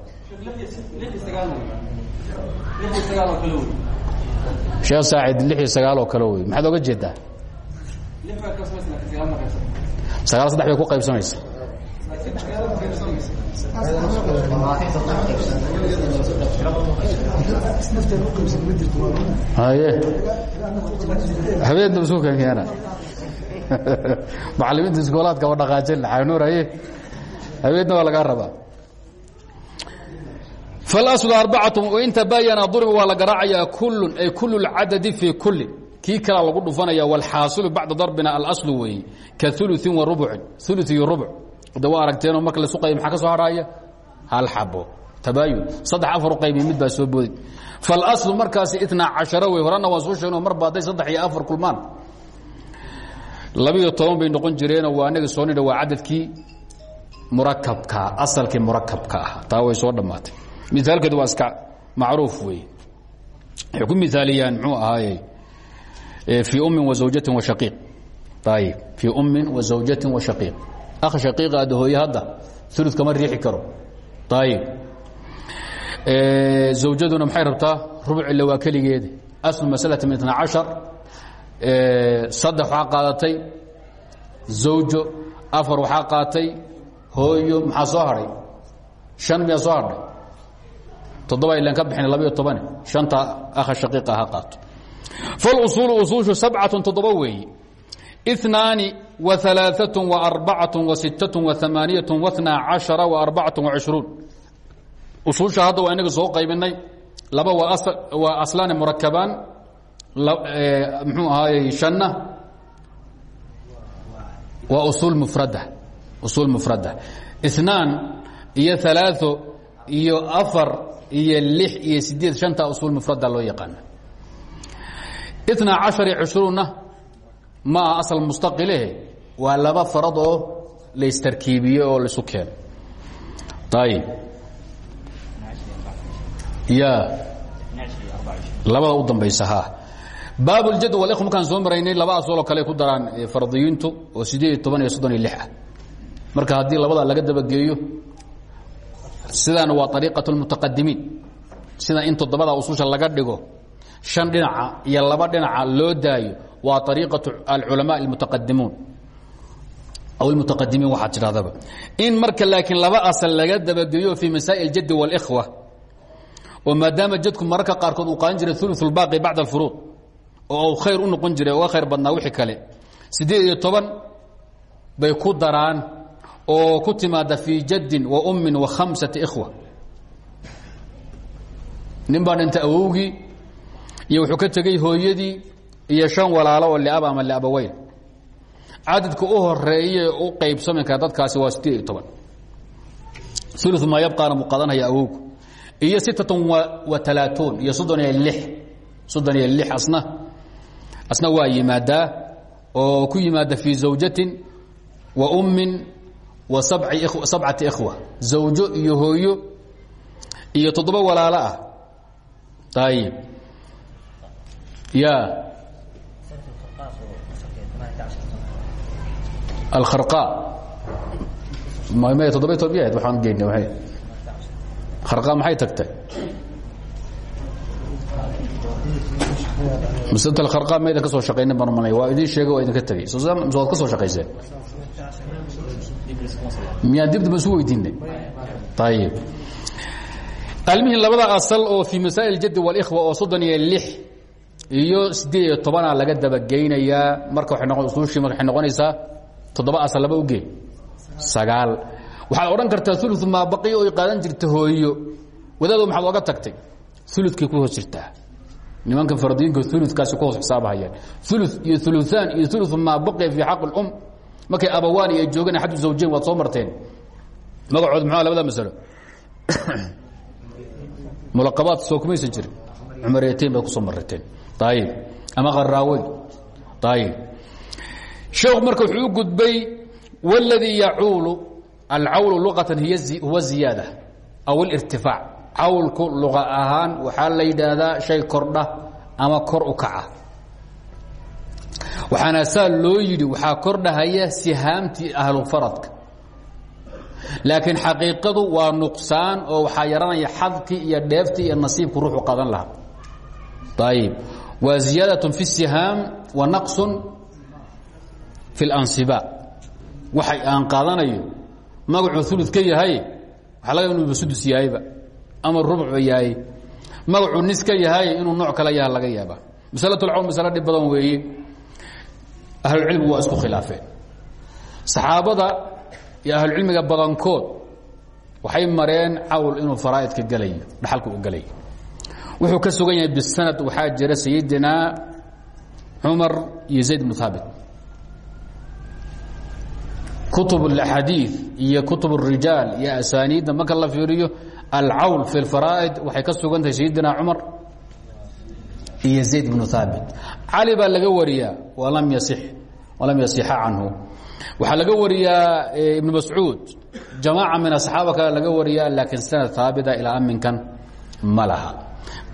Sheekh saacid lix iyo sagaal oo kale wey maxaad oga jeedaa sagaal saddex bay ku qaybsamaysa haye habeen daba isku kenkeena macalimiinta iskoolaadka waa dhaqaajin xanuur haye habeenna waa lagaa rabaa. Falaslu arbacatu wain tabayana duriba waa la garaacayaa kullun ay kulu lcadadi fii kulli. Kii kalaa lagu dhufanaya walxaasilu bacda darbina alaslu weeye ka uluin wa rubucin ulu iyo rubuc de waa aragteenoo marka lasu qayb maxaa ka soo hadhaaya hal xabo. Tabaayun. Saddex afar qaybi mid baa soo boodi falaslu markaasi itnaa cashara wey horena waan soo sheegno mar ba hadday saddex iyo afar kulmaan. Labiyo toban bay noqon jireenoo waa anaga soo nidha waa cadadkii murakabka asalkii murakabka ah. Taa way soo dhammaatay. Miaalkeedu waa iska macruuf wey. Waxay ku miaaliyaan mxuu ahaaye fii ummin wa zawjatin wa shaqiiq. Ayib fii ummin wa zawjatin wa shaqiiq akh shaqiiqa adda hooye hadda ulu kama riixi karo ayib zawjaduna maxay rabtaa rubuc illa waa keligeedi aslu masalati min itna cashar saddex waxaa qaadatay zawjo afar waxaa qaatay hooyo maxaa soo hadhay shan miyaa soo hadhay toddoba ilan ka bixin labayo tobane shanta akha shaqiiqa ha qaato falusuulu usuushu sabcatun toddoba weeye wa amaaniyatun wa tnaa cashara wa arbacatun wa cishruun usuusha hadda waa inaga soo qaybinay laba waa aslaani murakabaan mxuu ahaayey shanna waa usuul mufrada usuul mufrada inaan iyo alaao iyo afar iyo lix iyo sideed shanta usuul mufrada loo yaqaana itna cashar iyo cishruunna ma aha asal mustaqileh waa laba farad oo laistarkiibiye oo laisu keeno ayib ya. Labada u dambaysa ha. Baabljad wal markaan soo maraynay laba asoloo kale ku daraan faradiyiintu oo sideed iyo toban iyo soddon iyo lix. Ah marka haddii labada laga dabageeyo sidan waa ariiqat اlmutaqadimiin sida in toddobadaa ususha laga dhigo shan dhinaca iyo laba dhinaca loo daayo waa ariiqaة alculamaa اlmutaqadimuun aw اlmutaqadimiin waxaad tidhahdaba in marka laakiin laba asal laga dabageeyo fii masaa'il اljadi wاlkhwa oo maadaama jadku mararka qaarkood uu qaadan jiray ulu اlbaaqi bacd اlfuruud oo khayr u noqon jiray uga khayr badnaa wixii kale siddeed iyo toban bay ku daraan oo ku timaada fii jaddin wa ummin wa khamsati ikhwa nin baa dhintay awowgii iyo wuxuu ka tegey hooyadii iyo shan walaalo oo liab ama liabaweyn cadadka u horeeye u qaybsami kara dadkaasi waa sideed iyo toban. Ulu maa yabqaana mu qadanaya awowgu. Iyo sitatan wa talaatuun iyo soddon iyo lix soddon iyo lix asna. Asna waa yimaadaa oo ku yimaada fii zawjatin wa ummin wa sabcati ikhwa. Zawjo iyo hooyo iyo toddoba walaalo ah. Ayib ya alkharqa toddoba tobiya ahayd waxaan geynay kharqa maxay tagtay maslat alkharqa maydan ka soo shaqaynin baan malay waa idiin sheega waa idinka mise waad ka soo shaqayseen miyaan dib damba isu weydiinay ayib almihim labada asal oo fii masaa'il jaddi wاlkhwa oo soddon iyo lix iyo siddeed iyo tobana laga dabageynayaa marka waxay noqonaysaa toddoba asal laba uge sagaal. Waxaad odhan kartaa ulu maa baqiya oy qaadan jirta hooyo. Wadaado maxaad oga tagtay? Ulukay ku hoos jirtaa. Nimanka fardiinka uludkaasi ku hoos xisaabahayaan. Ulu iyo uluaan iyo ulu maa baqiya fii xaq اlum markay abawaan ay joogeen axadu zawjayn waad soo marteen. Magacood muxua labada masalo? Mulaqabaad soo kumaysan jirin cumareeteyn baad ku soo marateen ayib ama qaraaweyn ayib sheekhu marka wuxuu u gudbay wاladii yacuulu alcawlu luqatan huwa ziyaada aw اlirtifaac cawlku luqa ahaan waxaa la yidhaahdaa shay kordha ama kor u kaca waxaana saa loo yidhi waxaa kordhahaya sihaamtii ahlufaradka laakiin xaqiiqadu waa nuqsaan oo waxaa yaranaya xadkii iyo dheeftii iyo nasiibku ruuxu qadan lahaa ayib waa ziyaadaة fi الsihaam wa naqصu fi اlansiba waxay aan qaadanayo magacuu ulu ka yahay waaa laga inu sudus yahayba ama rubcu yahay magacuu nis ka yahay inuu nooc kala yaha laga yaaba maslaةulcawn masalo dhib badan weeye ahlucilmigu waa isku khilaafeen saxaabada iyo ahlucilmiga badankood waxay mareen cawl inuu faraa'idka gelayo dhaxalka u gelayo wuxuu ka sugan yahay bisanad waxaa jira sayidina cumar iyo zayd bnu haabit kutub اxadiiث iyo kutub الrijaal iyo asaaniidda marka la fiiriyo alcawl fi اfaraa'id waxay ka sugan tahay sayidina cumar iyo zayd bnu haabit cali baa laga wariyaa walam yasix walam yasixa canhu waxaa laga wariyaa ibnu mascuud jamaaca min asaxaaba kale laga wariyaa laakiin sanad haabita ilaa aminkan ma laha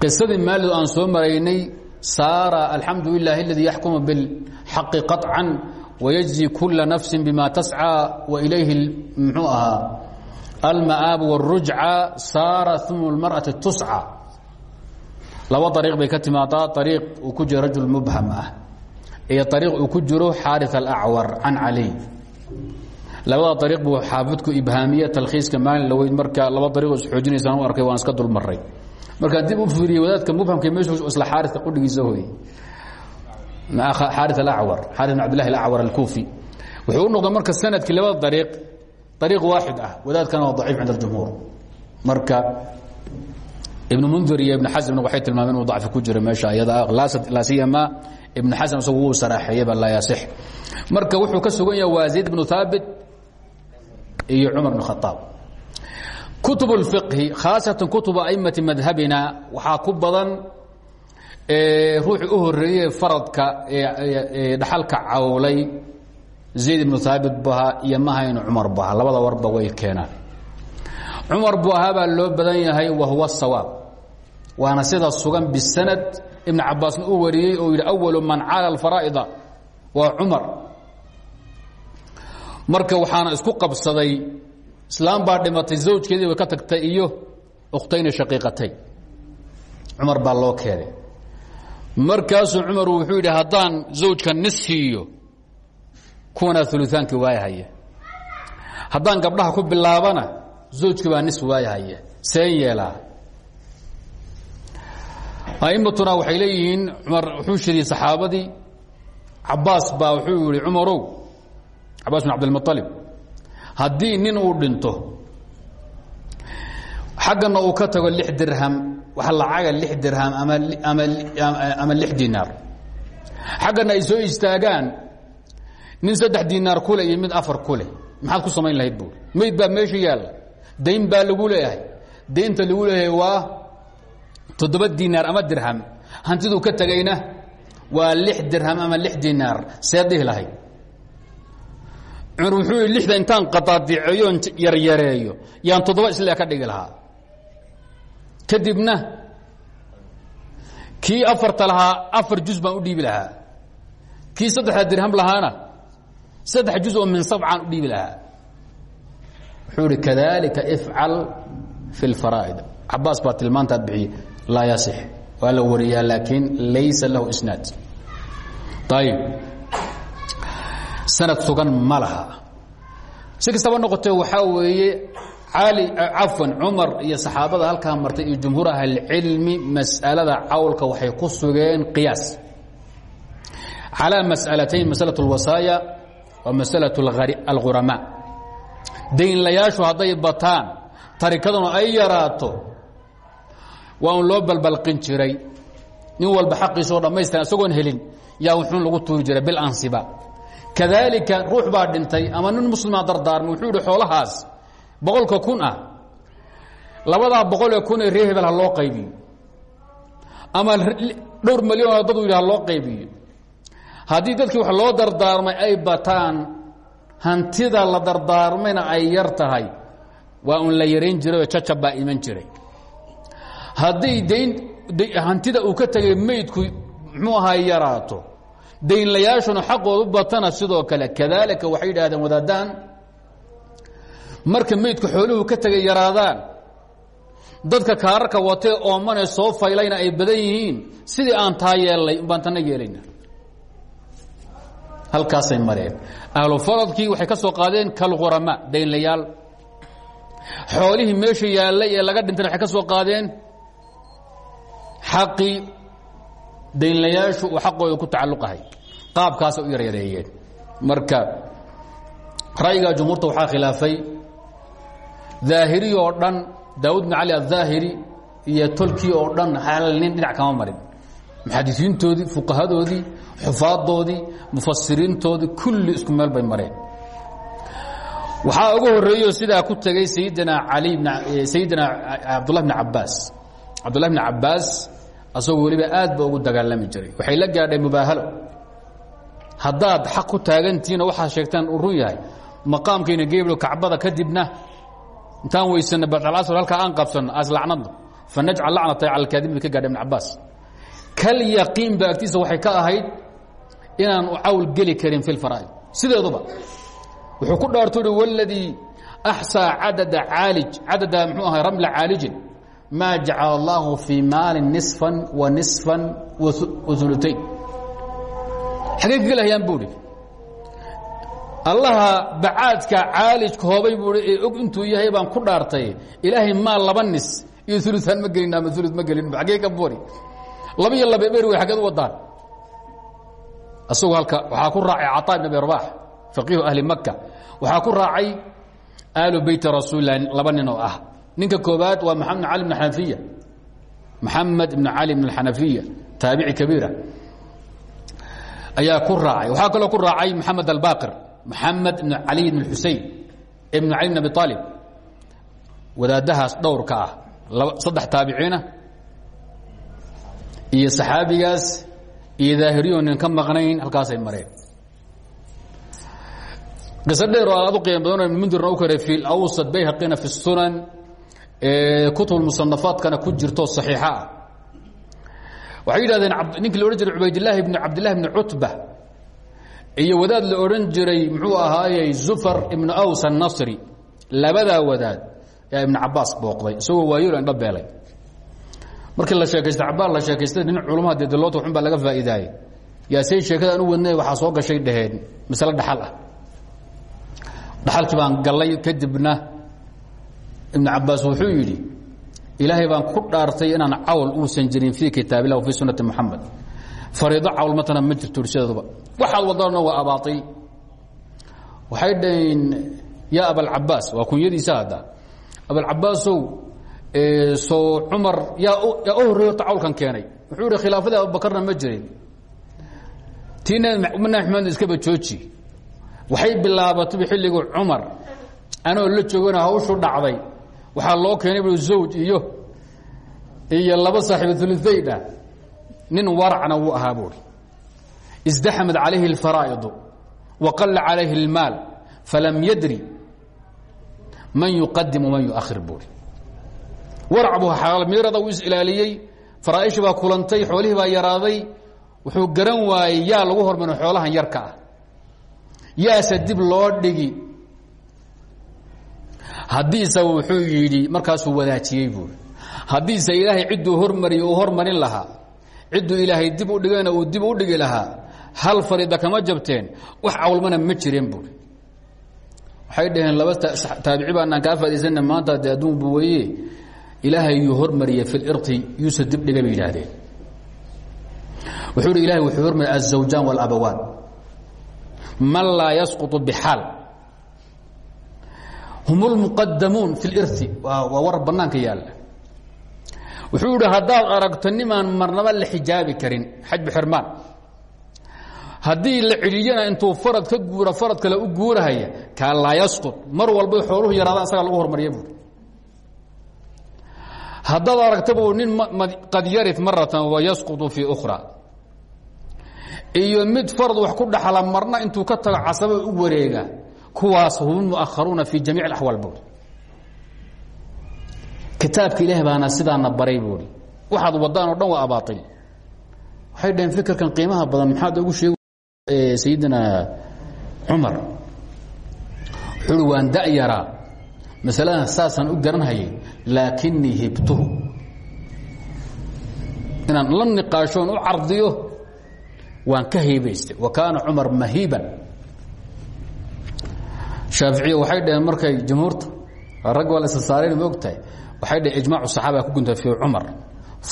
qisadii maalidu aan soo maraynay saara alxamdu lilah اladii yaxkumu biاlxaqi qaطcan wayجزi kula nafsi bima tascى wailayhi mxuu ahaa alma'aab wاrujca saara um اlmarأaةi tuscى laba ariiq bay ka timaadaa ariiq uu ku jiro rajul mubham ah iyo ariiq uu ku jiro xaari alacwar can cali labada ariiq buu xaafidku ibhaamiye talkhiiska maalin laweyd marka laba ariiqo isxoojinaysaan u arkay waan iska dulmaray markaan dib u fiiriyey wadaadka mubhamka meeshuu isla xaarika qudhigiisa hoy xaari alacwar xaari bn abdillahi alacwar alkuufi wuxuu u noqday marka sannadkii labada ariiq ariiq waaxid ah wadaadkana waa daciif cinda aljumhuur marka ibnu mundir iyo ibn xasmna waxay tilmaameen inuu dacfi ku jiro meesha ayada laa siyama ibn xasm isagu wuu saraaxeeyeyba laa yasix marka wuxuu ka sugan yahay waa zayd bnu haabit iyo cumar bn khaaab kutub اlfiqhi khaasatan kutuba aimati madhabina waxaa ku badan ruuxii u horeeyey faradka dhaxalka cawlay zayd ibnu haabit baha iyo mahaynu labada warba way keenaan. Cumar buu ahaa loo badan yahay wa huwa sawaab. Waana sida sugan bisanad ibn cabaasna u wariyey oo yidhi awalu man cala alfaraa'ida waa cumar. Marka waxaana isku qabsaday islaam baa dhimatay zawjkeedii way ka tagtay iyo ukhtayni shaqiiqatay. Cumar baa loo keenay markaasuu cumar wuxuu yidhi haddaan zawjka nis siiyo kuwanaa ulutaankii waayahaya haddaan gabdhaha ku bilaabana zawjkii baa nis waayahaya seen yeelaa. A'imatuna waxay leeyihiin cumar wuxuu shiriyey saxaabadii cabaas baa wuxuu yihi cumarow cabaas bin cabdilmualib haddii nin uu dhinto xaggana uu ka tago lix dirham waxa lacaga lix dirham ama lix dinaar. Xaggana ay soo istaagaan nin saddex dinaar kule iyo mid afar kule maxaad ku samayn lahayd buuri mayd baa meesha yaalla. Dayn baa lagu leeyahay. Daynta lagu leeyahay waa toddoba dinaar ama dirham. Hantiduu ka tegayna waa lix dirham ama lix dinaar. Seed dhihi lahayd. Cumar wuxuu yidhi lixda intaan qadaadiceeyoon yaryareeyo yaan toddoba isle ka dhigi lahaa kadibna kii afarta lahaa afar juz baan u dhiibi lahaa. Kii saddexda dirham lahaana saddex juz oo min sabcaan u dhiibi lahaa. Wuxuu kadalika ifcal fi اlfaraa'id cabaas baa tilmaantaad bixiye laa yasix. Waa la wariyaa laakiin laysa lahu isnaad. Ayib sanad sugan ma si kastaba noqotee waxaa weeye ali cafwan cumar iyo saxaabada halkaa martay iyo jumhuur ahlicilmi mas'alada cawlka waxay ku sugeen qiyaas calى mas'alatayn masalaة اlwasaaya wa masalaة alghuramaa daynlayaashu hadday bataan tarikaduna ay yaraato waa un loo balbalqin jiray nin walba xaqiisoo dhammaystiran isagoon helin yaa wuxuun lagu tuuri jiray bilansiba kadaalika ruux baa dhintay ama nin muslima dardaarmay wuxuu ihi xoolahaas boqolka kun ah labadaa boqolee kun ee ree hebel ha loo qaybiyo ama dhowr milyanoo dadu yidhi ha loo qaybiyo. Haddii dadkii wax loo dardaarmay ay bataan hantida la dardaarmayna ay yar tahay waa un la yarayn jiray oo jacab baa iman jiray. Haddii dayn hantida uu ka tegay maydku muxuu ahaa yaraato. Daynlayaashuna xaqoodu batana sidoo kale. Kadaalika waxay yidhaahdeen wadaadaan marka maydku xooluhu ka tegay yaraadaan. Dadka kaararka watee oomane soo faylayna ay badan yihiin sidii aan taa yeelnay baan tanna yeelayna. Halkaasay mareen. Ahlu faradkii waxay ka soo qaadeen kalkhurama daynlayaal xoolihii meesha yaallay ee laga dhintayna waxay ka soo qaadeen xaqii daynlayaashu uu xaqooda ku tacalluqahay. Qaabkaasay u yaryareeyeen marka ra'yiga jumhuurta waxaa khilaafay daahiri oo dhan daawud bn cali aلظaahiri iyo tolkii oo dhan hal nin dhinac kama marin. Muxadisiintoodii fuqahadoodii xufaadoodii mufasiriintoodii kulli isku meel bay mareen. Waxaa ugu horeeyo sidaa ku tegey sayidina ali sayidina cabdullah bn cabaas cabdullah bn cabaas asagoo weliba aad ba ugu dagaalami jiray. Waxay la gaadhay mubaahalo. Haddaad xaq ku taagantihiin oo waxaad sheegtaan uu run yahay. Maqaamkayna geeblo kacbada kadibna intaan weysana bacdalcasr halkaa aan qabsanno as lacnadno fa najcal lacnata cala alkaadibiin ka gaadha ibn cabaas kal yaqiin ba agtiisa waxay ka ahayd inaan cawl geli karin fi lfaraa'id sideeduba wuxuu ku dhaarto uhi waladii axsaa cadada caalij cadada mxuu ahay ramla caalijin maa jacala allahu fii nisfan wa nisfan wa ulutayn xagee ka gelahayaan buuhi allaha bacaadka caalijka hoobay buui ee og intuu yahay baan ku dhaartay ilaahay maa laba nis iyo uluaan ma gelin ama ulu ma gelin agee ka buri laba iyo laba eber way aggeed wadaan asagoo halka waxaa ku raacay caطaa ibn abi rabax ahli maka waxaa ku raacay aalu beyti rasuulilah laba nin oo ah. Ninka koobaad waa maxamed cali bn xanafiya. Maxamed ibn cali bn xanafiya taabici kabiira. Ayaa ku raacay. Waxaa kaloo ku raacay maxamed albaqir maxamed ibn cali bn xusein ibn cali bn abi aalib wadaadahaas dhowrka ah. Saddex taabiciina. Iyo saxaabigaas iyo daahiriyo nin ka maqnayn halkaasay mareen. Qiso dheer oo aad u qiimo badan ibn mundirna u karay fi lawsad bayhaqina fi sunan kutub musanafaadkana ku jirto saxiixa ah. Waxay yidhahdeen ninkii la odhan jiray cubaydillaahi bn cabdillahi bni cutba iyo wadaad la odhan jiray muxuu ahaayey zufar ibnu aws annasri. Labadaa wadaad yaa ibnu cabaas booqday isagoo waayol indho markii la sheekaysta cabaal la sheekaystay nin culummaa dee daloota baa laga faa'iidaayey yaa say sheekadaan u wadnay waxaa soo gashay dhaheen masale dhaxal ah. Dhaxalkii baan gallay kadibna ibnu cabaas wuxuu yidhi ilaahay baan ku dhaartay inaan cawl uusan jirin fii kitaab illah fii sunati moxamed fariido cawlmatana ma jirto sideeduba waxaad wadana waa abaail waxay dhaheen yaa abalcabaas waa kunyadiisa hadda. Abalcabaasow soo cumar yaa yaa u horreeyo tacawulkan keenay. Wuxuu ihi khilaafadii abubakarna ma jirin. Tii nabi maxamed iskaba jooji waxay bilaabatay xilligii cumar. Anoo la joogana hawshu dhacday. Waxaa loo keenay bu zawj iyo iyo laba saaxiib uluayn ah nin waracna wuu ahaa buuri isdaxmad calayhi اlfaraa'idu waqalla calayhi اlmaal falam yadri man yuqadim man yuahir buuri warac buu xaalmirada uu is-ilaaliyey faraa'ishi baa kulantay xoolihii baa yaraaday wuxuu garan waayey yaa lagu hormaro xoolahan yarka ah. Yaase dib loo dhigi. Haddiise wuxuu yidhi markaasuu wadaajiyey buuri haddiise ilaahay cidduu hormariye uu hormarin lahaa cidduu ilaahay dib u dhigana uu dib u dhigi lahaa hal fariidba kama jabteen wax cawlmana ma jireen buui waxay dhaheen laba taabici baanaan kaa faadaysanna maanta ade adduunbu ilaahay yuu hormariyey fi lirti yuusa dib dhigay bay wuxuu hi ilahay wuxuu hormariyay alzawjaan walabawaat man laa yasqutu bixaal. Hum lmuqadamuun fi lirti waa war bannaanka yaalla wuxuu idhi haddaad aragto nimaan marnaba la xijaabi karin. Xajbu xirmaan. Haddii la cidhiyana intuu farad ka guura farad kale u guurahaya kaa laa yasqud mar walba xooluhu yaraada asagaa lagu hormariya buuri haddaad aragtaba nin qad yarid maratan wayasqudu fii ukhra iyo mid farad wax ku dhaxla marna intuu ka tago casaba u wareega kuwaas hum muakharuuna fi jamiic axwaal buuri kitaabka ilaah baana sidaana baray buuri waxaad wadaan oo dhan waa abaail waxay dhaheen fikirkan qiimaha badan maxaad ugu sheeg sayidina cumar. Wuxuu uhi waan da'yaraa masaladan saasaan u garanhayay laakinii hibtuhu. Inaan la niqaashoon u cardiyo waan ka haybaystay wa kaana cumar mahiiban. Shaaficiya waxay dhaheen markay jamhuurta rag waa la isa saareen ma og tahay waxay dhaheen ijmaacu saxaaba ku guntay fii cumar.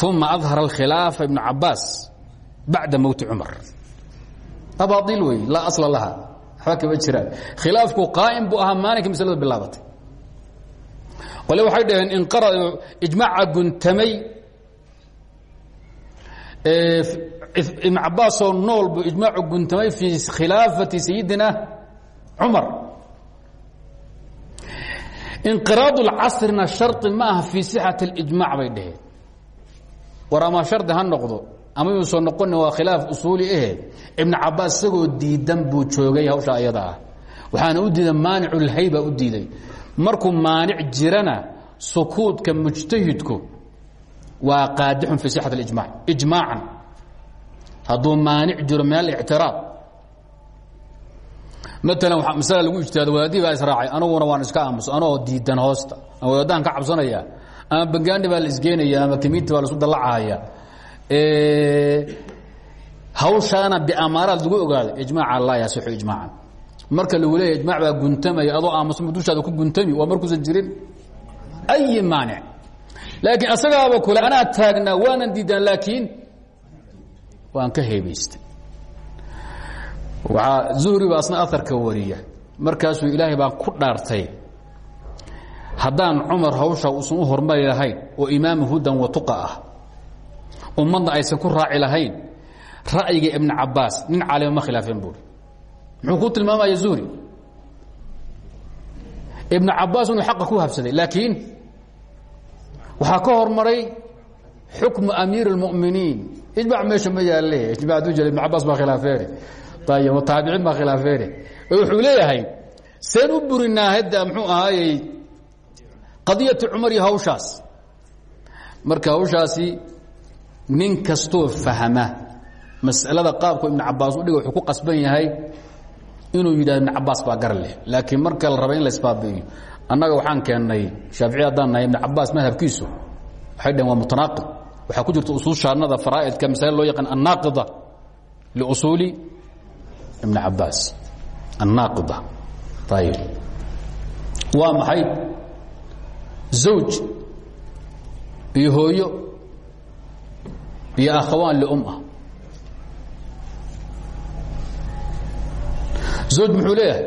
Uma adhara alkhilaafa ibnu cabaas bacda mowti cumar. Abaaiil wey laa asla laha. Waxba kama jiraan. Khilaafku qaa'im buu ahaa maalinka masladu bilaabatay. Qole waxay dhaheen inqara ijmaaca guntamay ibn cabaasoo nool buu ijmaacu guntamay fii khilaafati sayidina cumar inqiraad اlcasrina shardi ma aha fii sixati اlijmac bay dhaheen war ama shardi ha noqdo ama yuusan noqonin waa khilaaf usuuli ahe ibn cabaas isagoo diidan buu joogay hawsha ayada ah waxaana u diiday maaniculhayba u diiday markuu maanic jirana sukuudka mujtahidku waa qaadixun fii sixat اlijmac ijmaacan hadduu maanic jiro min alictiraad maalan masala lagu ijtihaado wadaadii baa israacay aniguna waan iska aamus anoo diidan hoosta. Ama wadaadahan ka cabsanaya ama bangaani baa la isgeynaya ama kimiinti baa laisu dallacahaya hawshaana biamaaraad lagu ogaado ijmaaca laa yasixu ijmaacan. Marka lagu leeya ijmac baa guntamaya adoo aamusma dushaada ku guntami waa markuusan jirin? Ayi maanic. Laakiin asagaaba kule anaa taagnaa waanan diidan laakiin waan ka heebaystay waxaa zuhri ba asna aarka wariya. Markaasuu ilaahay baan ku dhaartay. Haddaan cumar hawsha uusan u hormari lahayn oo imaama hudan watuqa ah ummadna aysan ku raaci lahayn ra'yiga ibn cabaas nin caalima ma khilaafeen buuri muxuu ku tilmaamaya ibn cabaas inuu xaqa ku habsaday laakiin waxaa ka hormaray xukmu amiir اlmuminiin ijmac meesha ma yaale ijmac aduu jira ibn cabaas baa khilaafeene ayb taabiciin baa khilaafeene. Wuxuu leeyahay seen u burinaa hadda mxuu ahaayey qadiyati cumar iyo hawshaas. Marka hawshaasi nin kastoo fahma masalada qaabku ibn cabaas udhiga wuxuu ku qasban yahay inuu yidhahdo ibn cabaas baa gar leh. Laakiin marka la raba in la isbaabi'iyo annaga waxaan keennay shaafici haddaan nahay ibn cabaas madhabkiisu waxay dhaheen waa mutanaaqid waxaa ku jirta usuushaanada faraa'idka masale loo yaqaan annaaqida liusuuli ibn cabaas annaaqida ayib waa maxay? Zawj iyo hooyo iyo akhawaan ah zawj muxuu leeyahay?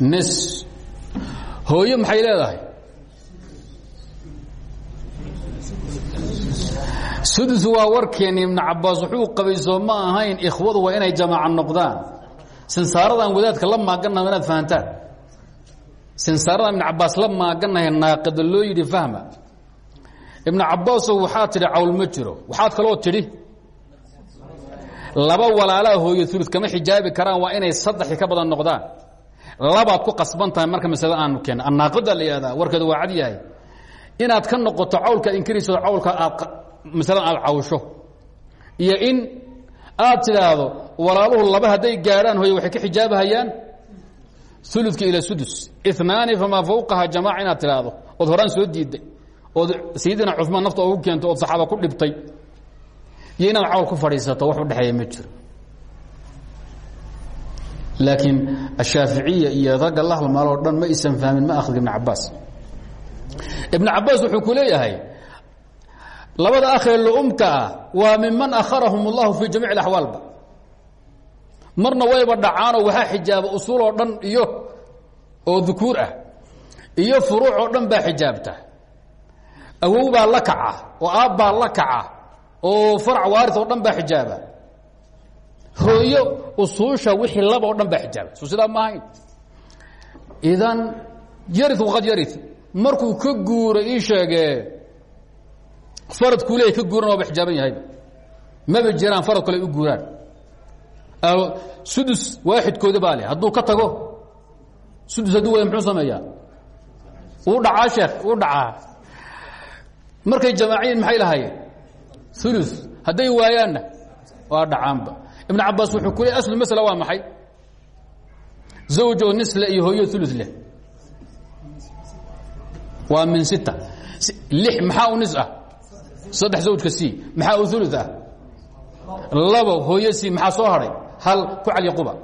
Nis. Hooyo maxay leedahay sudus waa warkeeni ibnu cabaas wuxuu qabay soo ma ahayn ikhwadu waa inay jamaaca noqdaan. Sinsaaradan wadaadka la maaganaha inaad fahantaan. Sinsaaradan ibnu cabaas la maaganahay naaqida loo yidhi fahma. Ibnu cabaasow waxaad tidhi cawl ma waxaad kaloo tidhi laba walaalaa hooyo ulu kama xijaabi karaan waa inay saddexi ka badan noqdaan. Labaad ku qasban tahay marka maslada aanu keenna annaaqida la yihahdaa warkeedu waa cad yahay. Inaad ka noqoto cawlka inkirayso cawlka aad masladan aad cawsho. Iyo in aad tidhaahdo walaaluhu laba hadday gaadhaan hooye waxay ka xijaabahayaan uludka ila sudus inaani famaa fawqaha jamaaca inaad tidhaahdo. Ood soo diidday ood sayidina cumaan nafta ugu keento ood saxaaba ku dhibtay. Iyo cawl ku fadhiisato wax udhexeeya ma jiro. Laakiin ashaaficiya iyo ragga la dhan ma isan fahmin ma akhriga ibn cabaas ibn cabaas wuxuu ku labada akhee lumka ah waa minman akharahum اllahu fi jamiic اaxwaalba marna wayba dhacaanoo waxaa xijaaba usuul oo dhan iyo oo dukuur ah iyo furuuc oo dhan baa xijaabta. Awow baa la kaca oo aabbaa la kaca oo farc waaris oo dhan baa xijaaba. Hooyo usuusha wixii laba oo dhan baa xijaaba. Soo sidaa idan yari waqad yari markuu ka guuro ii sheegee faradkuu leeya ka guuran waaba xijaaban yahayba maba jiraan farad kale u guuraan. Sudus waaxidkooda baa leh. Hadduu ka tago sudus hadduu waya muxuu sameeyaa? Uu dhacaa sheekh uu dhacaa. Markay jamaaciyin maxay lahaayeen? Ulu hadday waayaanna waa dhacaanba. Ibn cabaas wuxuu ku le aslu masla waa maxay? Zawj oo nisle iyo hooyo ulu leh. Waa min sita lix maxaa u nis ah saddex zawjka c maxaa u ulu ah labo hooyo c maxaa soo hadhay hal ku cali quba.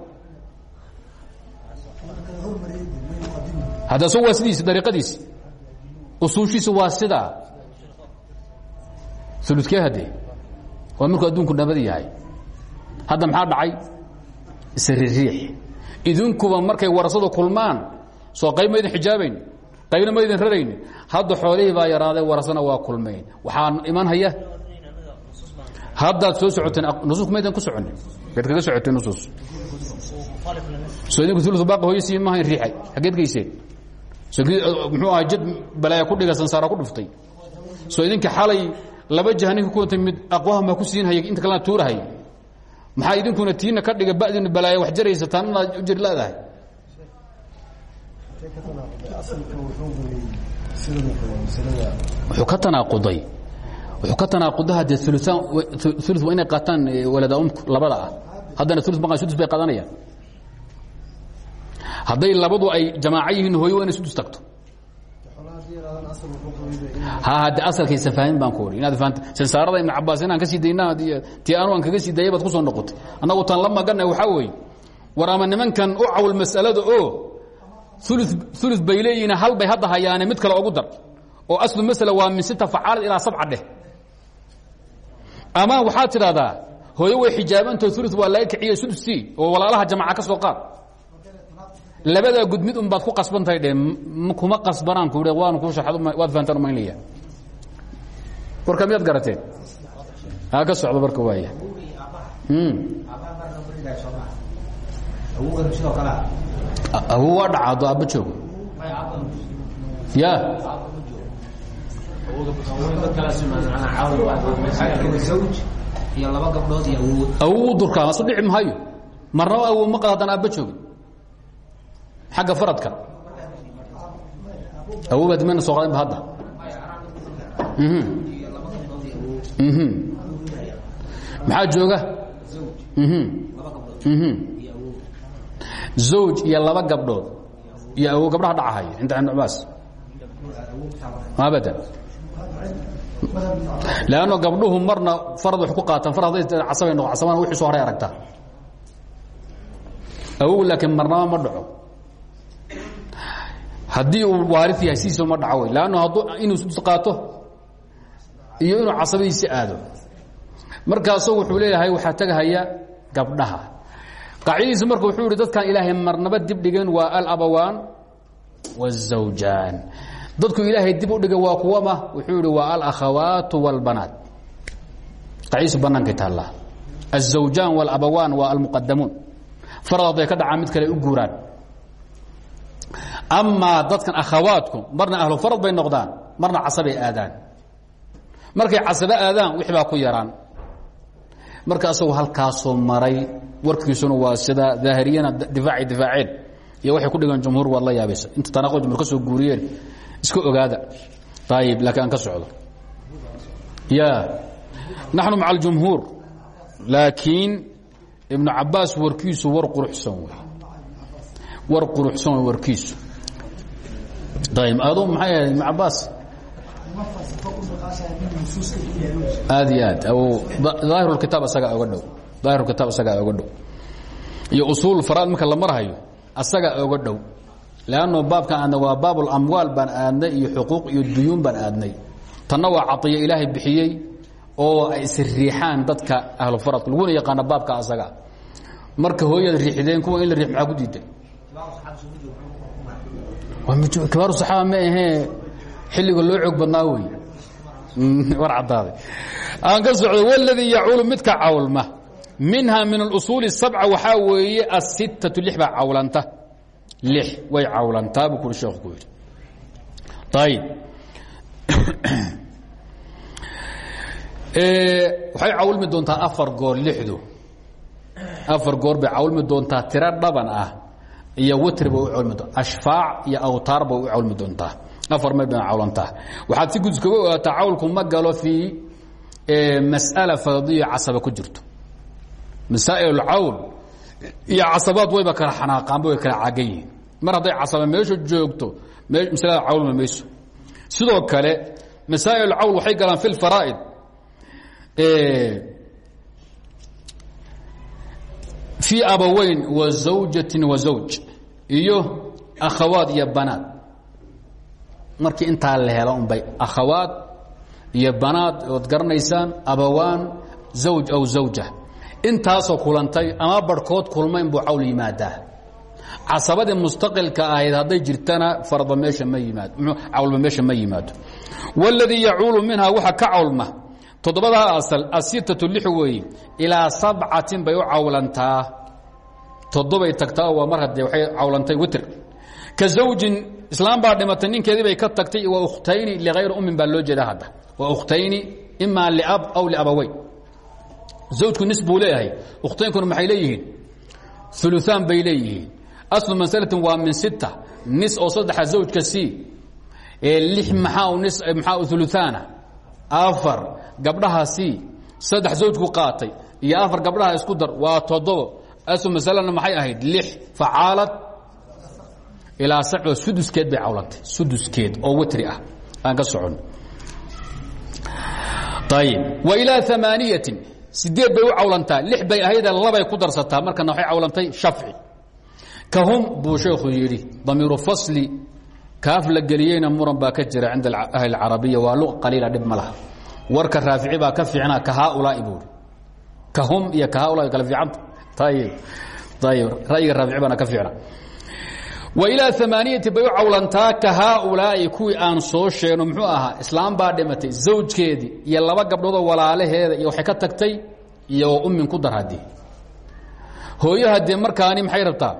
Hadda so waa sidiisi dariiqadiisi usuushiisu waa sidaa ulukee haddee waa markuu adduunku nabad yahay. Hadda maxaa dhacay? Isririix idinkuba markay warasadu kulmaan soo qayb maydin xijaabayn qaybna maydin rarayn hadda xoolihii baa yaraaday warasana waa kulmayn waxaa iman haya haddaad soo socoteen nusuuska maydin ku soconin. Baad kaga socoteen nusuus. Soo idinku ulu baaqi hooyo sii maahayn riixay. Xaggeed geyseen muxuu ahaa jid balaaya ku dhiga sansaara ku dhuftay. Soo idinka xalay laba jah ninka kuwanta mid aqwahan baa ku siinhaya inta kalena tuurahay maxaa idinkuna tiina ka dhiga badina balaaya wax jaraysa taanna u jir leedahay wuxuu ka tanaaquday. Wuxuu ka tanaaqudaha dee uluaan ulu waa inay qaataan walada umku labada ah. Haddana ulu maqan sudus bay qaadanayaan hadday labadu ay jamaaco yihiin hooyo waa inay sudus tagto. Hade asalkaysa fahmin baan ku oi inaad fahamta sansaarada ibn cabaas inaan ka sii dayna ti anu aan kaga sii dayay baad ku soo noqotay. Annagu taan la magana waxaa weeye war ama nimankan u cawl mas'alada oo ulu bay leeyihiin hal bay hadda hayaane mid kale ogu dar. Oo aslu masala waa min sita facaalad ilaa sabca dheh. Ama waxaad tidhahdaa hooyo way xijaabantao ulu waa laga kiciye sudus c oo walaalaha jamaca ka soo qaad. Labadaa gudmid un baad ku qasbantahay dhe kuma qasbanaan ku waan ku waad fahantaan umaynaya warka miyaad garateen? Ha ka socdo marka waaya awo waa dhaca addo aabba joogo. Ya awow durkaa asu dhici mahayo marnaba awow ma qad haddaan aabba joogin. Agga aradka awobaad mana soo qadanba hadda. Maxaa jooga zawj iyo laba gabdhood iyo awow gabdhaha dhacahaya. Inta ibn cabaas abadan lanno gabdhuhu marna farad wax ku qaataan ar hadday casabay noqo casabana wixii soo haray aragtaa awow laakiin marnaba ma dhaco. Haddii uu waari yahay sidiisa ma dhaco wey lanno hadduu inuu qaato iyo inuu casabadiisi aado. Markaasu wuxuu leeyahay waxaa tegahaya gabdhaha qaacidadiisa marka wuxuu yihi dadkan ilaahay marnaba dib dhigan waa alabawaan wالزawjaan dadku ilaahay dib u dhigay waa kuwama wuxuu yihi waa alakhawaatu wاlbanaat qaciisu bannaankay taallaa الزawjaan wاlabawaan waa almuqadamuun farad hadday ka dhacaan mid kale u guuraan amaa dadkan akhawaatku marna ahlu farad bay noqdaan marna casabay aadaan markay casabe aadaan wix baa ku yaraan marka asagu halkaasoo maray. Warkiisuna waa sida daahiriyana difaacay difaaceen. Iyo waxay ku dhigaan jumhuur waad la yaabaysa. Inta tanaaqo jumhur ka soo guuriyeen iska ogaada. Ayib laakiin ka socdo. Ya naxnu maca aljumhuur laakiin ibnu cabaas warkiisu war quruxsan wey. War quruxsan warkiisu. Ayb adu maxay ahayd ibnu aad iyo aad. Daahirulkitaab asagaa oga dhow. Daahirulkitaab asagaa oga dhow. Iyo usuul faraad marka la marhayo asagaa oga dhow. Leanno baabkan aadna waa baabulamwaal baan aadnay iyo xuquuq iyo duyuun baan aadnay. Tanna waa caiyo ilaahay bixiyey oo ay isriixaan dadka ahlufaradka laguna yaqaana baabka asaga. Marka hooyaad riixdeen kuwa in la riix maxaa ku diiday? Kibaaru saxaaba ma ahee xilliga loo xoog badnaa wey war caddaaday aan ka socdo wاladii yacuulu midka cawlma minha min اlusuuli الsabca waxaa weeye asittatu lix baa cawlanta lix way cawlantaa buu kuri sheekhu ku yidhi ayib waxay cawlmi doontaa afar goor lixdu afar goor bay cawlmi doontaa tiro dhaban ah iyo witr bay u cawlmi doontaa ashfaac iyo awtaar bay u cawlmi doontaa afar may bay cawlantaa waxaad si gudus kaga ogaataa cawlku ma galo fii mas'ala faradiyo casaba ku jirto. Masaa'il cawl iyo casabaad wayba kala xanaaqaanba way kala caagan yihiin. Mar hadday casaba meesha joogto masalada cawlma mayso sidoo kale masaa'il cawl waxay galaan fi lfaraa'id fii abaweyn wa zawjatin wa zawj iyo akhawaad iyo banaad markii intaa la helo unbay akhawaad iyo banaad ood garanaysaan abawaan zawj aw zawja intaasoo kulantay ama barhkood kulmayn buu cawl yimaadaa. Casabadii mustaqilka ahayd hadday jirtana farba meesha ma yimaado cawlba meesha ma yimaado. Wاladii yacuulu minhaa waxa ka cawlma toddobadaa asal asitatu lix weeye ilaa sabcatin bay u cawlantaa. Toddobay tagtaa waa mar haddee waxay cawlantay witr ka zawjin islaam baa dhimatay ninkeedii bay ka tagtay wa ukhtayni ligayri ummin baa loo jeedaa hadda wa ukhtayni ima liab aw liabaweyn zawjku nis buu leeyahay ukhtaynkuna maxay leeyihiin uluaan bay leeyihiin aslu masalatin waa min sita nis oo saddexa zawjka c lix maxaa nis maxaa uluaana afar gabdhaha c saddex zawjku qaatay iyo afar gabdhaha isku dar waa toddobo aslu masalana maxay ahayd lix facaalad ilaa sacoo suduskeed bay cawlantay. Suduskeed oo witri ah. Aan ka socon. Ayib wa ilaa amaaniyatin sideed bay u cawlantaa. Lix bay ahaydee labay ku darsataa. Markana waxay cawlantay shafci. Ka hum buu sheekhu yidhi damiiru fasli. Kaaf la geliyeyna muran baa ka jira cinda ahli اcarabiya waa luq qaliila dhib ma laha. Warka raafici baa ka fiicnaa ka haaulaai buuri ka hum iyo ka haaulaai kala fiicanta. Ayib ayib ra'yiga raafici baana ka fiicna ilaa amaaniyati bay u cawlantaa ka haaulaa'i kuwii aan soo sheegno muxuu ahaa islaam baa dhimatay zawjkeedii iyo laba gabdhoodoo walaalaheeda iyo waxay ka tagtay iyo ummin ku dar haddii. Hooyo haddee markaani maxay rabtaa?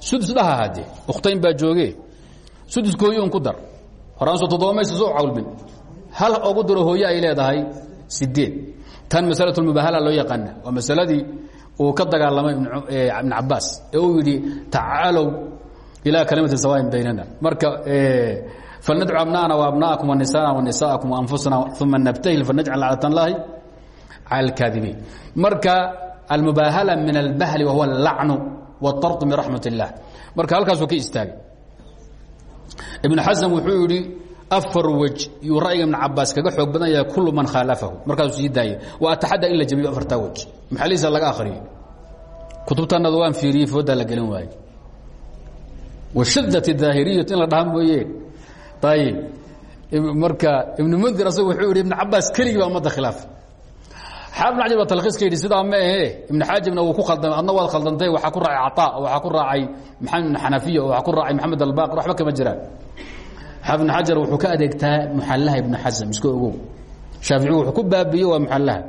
Sudus dhaha haddee ukhtayn baa jooge suduska hooyoon ku dar. Horaansoo toddoba maysa soo cawlmin. Hal ogu daro hooye ay leedahay sideed tan masalatulmubahala loo yaqaana waa masaladii uu ka dagaalamay eh, ibn cabaas ee uu yidhi tacaalow ilaa kalimati sawaain baynana. Marka eh, falnadcu abna'ana waabna'akum wanisaana wanisaakum waanfusana uma nabtahil fanajcal lacnat allaahi cala alkaadibiin marka almubaahala min albahli wahuwa allacnu wاtartu min raxmat اllah marka halkaasuu ka istaagay. Ibn xasan wuxuu yidhi afar wej yuu ra'yiga ibn cabaas kaga xoog badan yahay kulu man khaalafahu markaasuu sii daayay. Wa ataxadda in la jabiyo afartaa wej maxalihiisa laga akhriyey kutubtanada waan fiiriyey foodaa la gelin waaye. Washadat daahiriyat in la dhaha mooyee ayib marka ibnu mundir asagu wuxuu yidhi ibn cabaas keligii baa ummadda khilaaf. Xaafid xajar baa talkhiiska yidhi sidaa ma ahe. Ibn xaajibna wuu ku khaldamay adna waad khaldantay waxaa ku raacay caطaa waxaa ku raacay maxamed ibn xanafiya waxaa ku raacay maxamed albaqir waxba kama jiraan xaafid ibn xajar wuxuu ka adeegtaa muxallaha ibn xasam iska ogow. Shaaficigu wuxuu ku baabiyo waa muxallaha.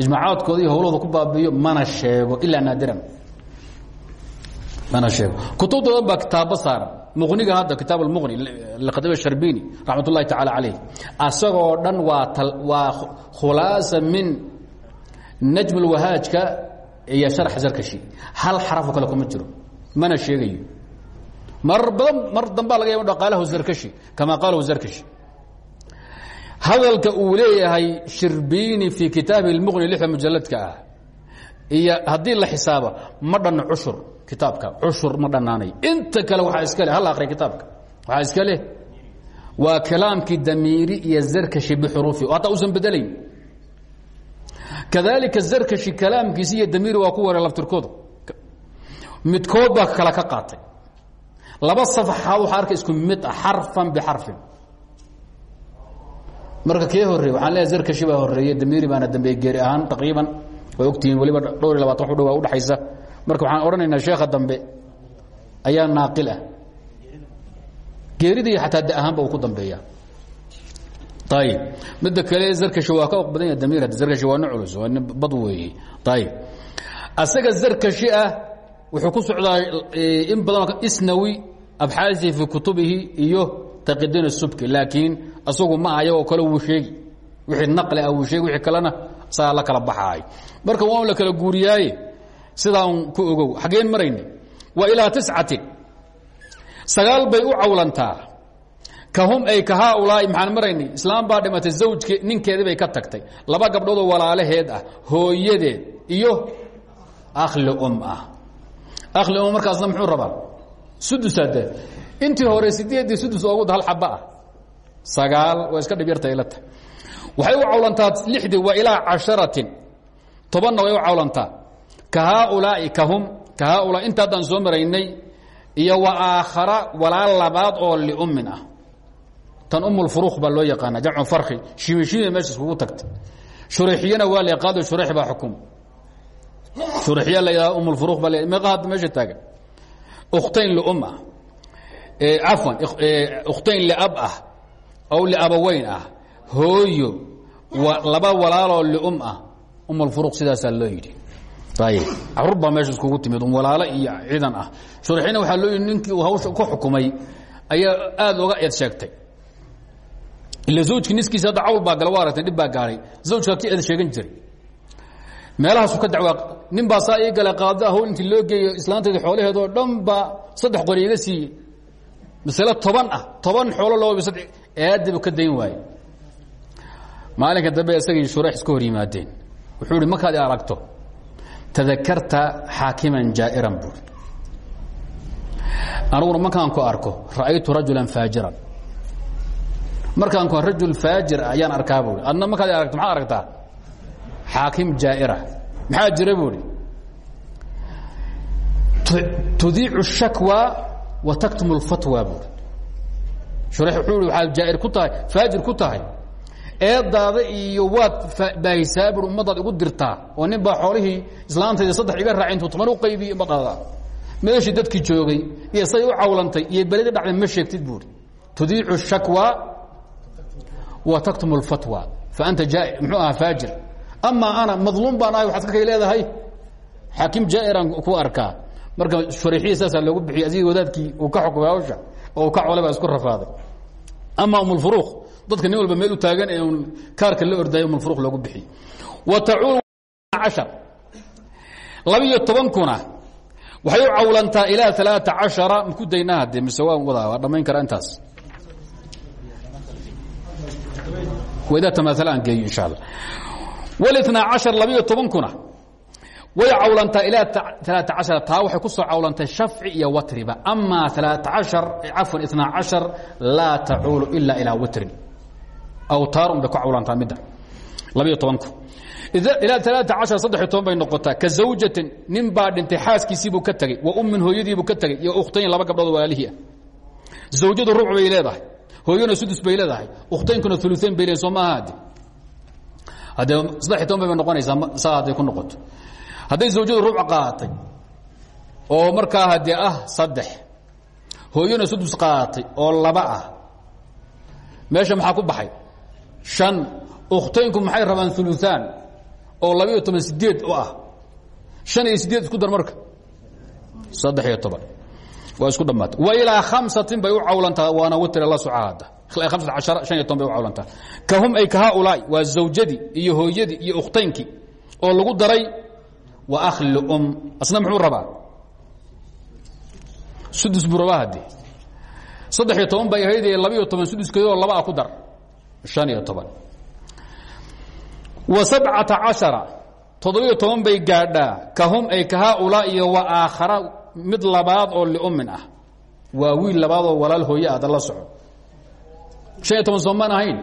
Ijmaacaadkooda iyo howlahooda ku baabiyo mana sheego ilaa naadiran. Mana sheego. Kutubtoodan baa kitaabo saaran. Muqniga hadda kitaab almuqni likhatiib sharbini raxmat ullahi tacaala asagoo dhan waa waa khulaasa min najm lwahaajka iyo sharx zarkashi hal xarafo kale kuma jiro. Mana sheegayo marar badan mar dambaa laga yaba qaalahu zarkashi kama qaalahu zarkashi hadalka uu leeyahay shirbini fii kitaabi اlmuqni lixda mujaladka ah iyo haddii la xisaaba ma dhanno cushur kitaabka cushur inta kale waxaa iska leh hal akriya kitaabka? Waxaa iska leh waa kalaamkii damiiri iyo zarkashi bixuruufi hataa usan bedelayn. Kadalika zarkashi kalaamkiisi iyo damiiri waa ku ware laftirkooda. Midkood baa kale ka qaatay laba safxaad waxaa arka isku mid ah xarfan bixarfin. Marka kee horreey waxaan leeyahay zarkashi baa horreeyey damiiri baana dambeeye geeri ahaan taqriiban. Way ogtihiin waliba dhowr iyo labatan wax u dhow waa udhaxaysa marka waxaan odhanaynaa sheekha dambe ayaa naaqil ah geeridii xataa da ahaanba uu ku dambeeya ayib midda kale zarkashi waa ka badan yaha damiir. Zarkashi waa nin culus waa nin bad weeye ayib asaga zarkashi ah wuxuu ku socdaa in badan isnawi abxaasi fii kutubihi iyo taqidin subki laakiin asagu ma ayagoo kale wuu sheegi. Wixii naqli ah wuu sheegi wixii kalena saa la kala baxaay. Marka waa un la kala guuriyaaye sidaan ku ogow. Xaggeen marayna waa ilaa tiscatin sagaal bay u cawlantaa. Ka hum ay ka haaulaai maxaan maraynay islaam baa dhimatay zawjke ninkeedii bay ka tagtay. Laba gabdhoodoo walaalaheed ah hooyadeed iyo akhli um ah akhli um markaasna muxuu rabaa? Sudusaade intii hore sideeddii sudus oogu hal xaba ah. Sagaal waa iska dhib yarta ilata. Waxay u cawlantaa lixdii waa ilaa casharatin. Tobanna way u cawlantaa ka haaulaai ka hum ka haaulaa inta haddaan soo maraynay iyo wa aakhara walaal labaad oo liummin ah. Tan umulfuruuq baa loo yaqaana jamcu farki shimishimiya meesha iskugu tagtay shureixiyana waa la qaado shureix baa xukum shuraixiya la yidhahda umulfuruuq baa la meeqa hadda meesha taagan. Ukhtayn lium ah cafwan ukhtayn liab ah aw liabaweyn ah hooyo laba walaaloo lium ah umulfuruuq sidaasaa loo yidhi. Ayib carruur baa meesha iskugu timid um walaalo iyo ciidan ah. Shureixina waxaa loo yidhi ninkii uu hawsha ku xukumay ayaa aada oga eed sheegtay. Ila zawjki niskiisa hadda cawl baa gala wa aragtay dhib baa gaaray. Zawjkaa ki eed sheegan jiray meelahaasu ka dacwaa nin baa saa ii gala qaado hawl intii loo geeyo islaanteeda xoolaheed oo dhan baa saddex qori iga siiyey masale toban ah toban xoolo loo sadde aadibu ka dayn waaye maalinka dambe isagii shureex iska hor yimaadeen. Wuxuu ihi markaad i aragto tadakarta xaakiman jaa'iran buuri aniguna markaan ku arko ra'aytu rajulan faajiran. Markaan ku rajul faajir ayaan arkaa buui adna markaad i aragto maxaad aragtaa xaakim jaa'ira maxaa jira buuhi tudiicu shakwa wa taktumu اlfatwa buui shureix wuxuu i waxaad jaa'ir ku tahay faajir ku tahay eedaada iyo waad baahisaa bui ummadaad igu dirtaa oo nin baa xoolihii islaantayda saddex iga raaci intuu toban u qaybiye ma dhahdaa meeshii dadkii joogay iyo say u cawlantay iyo beledii dhacday ma sheegtid buuri tudiicu shakwa wa taktumu اlfatwa fa anta jaa muxuu ahaa faajir amaa ana madluum baan ahay waxaad ka kay leedahay? Xaakim jaa'iran ku arkaa marka shariixiya saasaa loogu bixiyey asigii wadaadkii uu ka xukumay hawsha oo uu ka colay baa isku rafaaday. Ama umulfuruuq dadka nin walba meel u taagan ee un kaarka la ordaayo umulfuruuq loogu bixiyey wa tacuul cashar. Labiyo tobankuna waxay u cawlantaa ilaa alaaa cashara maku daynaa hadee mise waan wadaa waa dhammayn karaa intaas? Waidaa tamaala aan geeyo insha allah wالاثنaa caشhaر labiyo tobankuna way cawlantaa ilaa ثaلaaثa caشhaر taa waxay ku soo cawlantay shafci iyo watriba ama ثaلaaثa caشhaر cafwan اثنaa caشhaر laa tacuulu ila ilىa witrin awtaarun bay ku cawlantaa midda labiyo tobanku ilaa ثaلaaثa caشhaر saddex iyo toban bay noqotaa ka zawjatin nin baa dhintay xaaskiisiibuu ka tegey wa ummin hooyadiibuu ka tegey iyo ukhtayn laba gabdhood walaalihii ah zawjadu rubuc bay leedahay hooyana sudus bay leedahay ukhtaynkuna uluayn bay leedahay soo maaha haddee saddex toban bay noqonaysaa saa hadday ku noqoto. Hadday zawjadu ruuc qaadatay oo markaa haddee ah saddex hooyana sudus qaadatay oo laba ah meesha maxaa ku baxay? Shan ukhtaynku maxay rabaan uluaan oo labaiyo toban ah. Shan iyo sideed isku dar marka. Saddex iyo toban. Waa isku dhammaatay. Wa ilaa khamsatin bay u cawlantaa waana witr la soco kahum ay ka haaulaai waa zawjadii iyo hooyadii iyo ukhtaynkii oo lagu daray wa akh lium asna muxuu rabaa? Sudus buu rabaa haddee saddex iyo toban bay ahayd labaiyo toban suduskeedoo laba a ku dar. Shan iyo toban. Wa sabcata cashara toddobiyo toban bay gaadhaa. Kahum ay ka haaulaa iyo wa aakhara mid labaad oo liummin ah. Waa wiil labaad oo walaal hooye aada la soco shan iyo toban soomaan ahayn.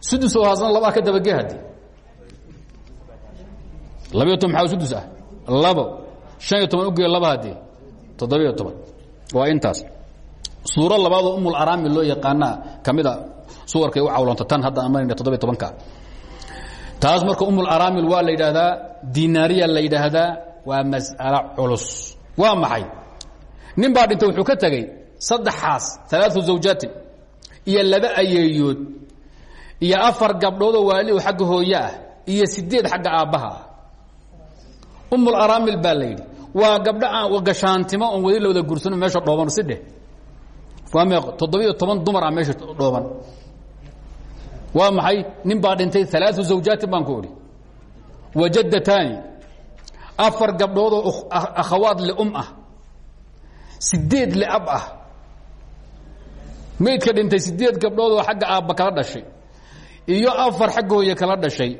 Sudus oo haasna labaa ka dabagee hadde labiyo toban maxaa sudus ah? Labo. Shan iyo toban ugeeyo laba haddee toddobiyo toban. Waa intaas. Suuro labaadoo umul araami loo yaqaanaa ka mida suwarkay u cawlanta tan hadda amarayna toddobiyo tobanka. Taas marka umul araamil waa la yidhaahdaa dinaariya la yidhaahdaa waa mas'alo culus. Waa maxay? Nin baa dhintay wuxuu ka tegey saddexaas alaau zawjaatin iyo laba ayeeyood iyo afar gabdhoodoo waaliu xagga hooye ah iyo sideed xagga aabbaha ah. Umul araamil baa la yidhi waa gabdho aan gashaantimo oon weli la wada gursano meesha dhooban si dheh waa meeq toddobiyo toban dumar ah meesha dhooban. Waa maxay? Nin baa dhintay alaau zawjaatin baan ku idhi. Wajadataani afar gabdhoodoo akhawaad lium ah sideed liab ah maydka dhintay sideed gabdhoodoo xagga aabba kala dhashay iyo afar xagga kala dhashay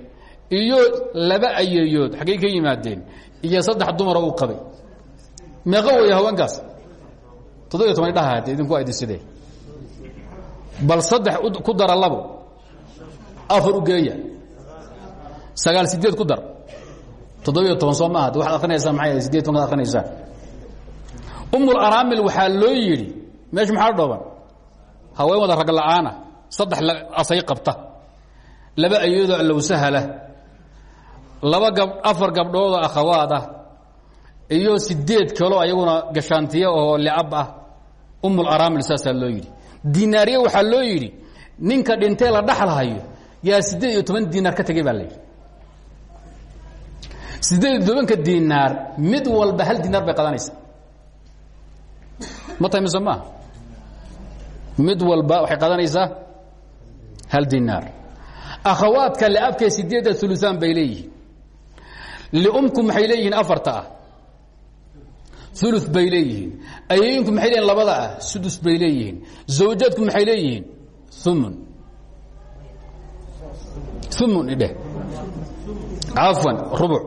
iyo laba ayeeyood xaggay ka yimaadeen iyo saddex dumara uu qabay. Meeqo weeye haweenkaas? Toddobiyo toban dhaha hade idinku aydin sidee bal saddex ku dara labo afar u geeya. Sagaal sideed ku dar. Toddobiyo toban soo maaha waxaad akrinaysaa maxay sideed toban kaad akrinaysaan umul araamil waxaa loo yidhi meesha maxaa dhooban haween wada rag la'aana saddex asay qabta. Laba ayadoo allowsahala laba gab afar gabdhoodoo akhawaad ah. Iyo sideed kaloo ayaguna gashaantiye oo liab ah. Umul araamil saasaa loo yidhi. Dinaariye waxaa loo yidhi ninka dhintee la dhaxlhayo yaa siddeed iyo toban diinaar ka tegey baa la yidhi. Siddeed iyo tobanka mid walba hal diinaar bay qadanaysaa. Ma tahay mise mid walba waxay qadanaysaa hal diinaar akhawaadka liabkee sideedda ulusaan bay leeyihiin. Liumku maxay leeyihiin afarta ah? Ulu bay leeyihiin. Ayooyinku maxay leeyihiin labada ah? Sudus bay leeyihiin. Zawjaadku maxay leeyihiin? Umun umun idheh cafwan rubuc.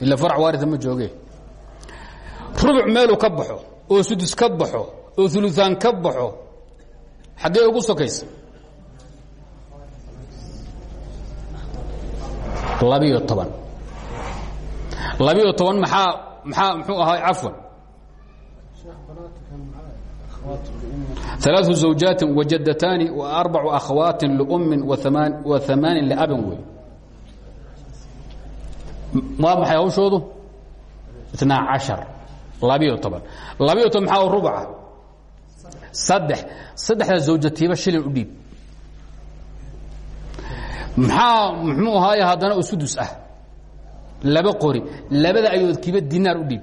Ila farac waaria ma jooge. Rubuc meeluu ka baxo oo sudus ka baxo oo uluaan ka baxo xaggee ugu sokaysa labiyo toban labiyo toban maxaa maxaa muxuu ahaa cafwan ثلاث زوجaaت وجadتاaن وأربع أkhواaت لأم وثماaن لأbn wey waa maxay hawshoodu اثنaa caشaر labiyo toban labiyo toban maxaa rubca saddex saddexda zawjatiiba shilin u dhiib. Maxaa muxuu ahaay haddana u sudus ah? Laba qori. Labada ayoodkiiba dinaar u dhiib.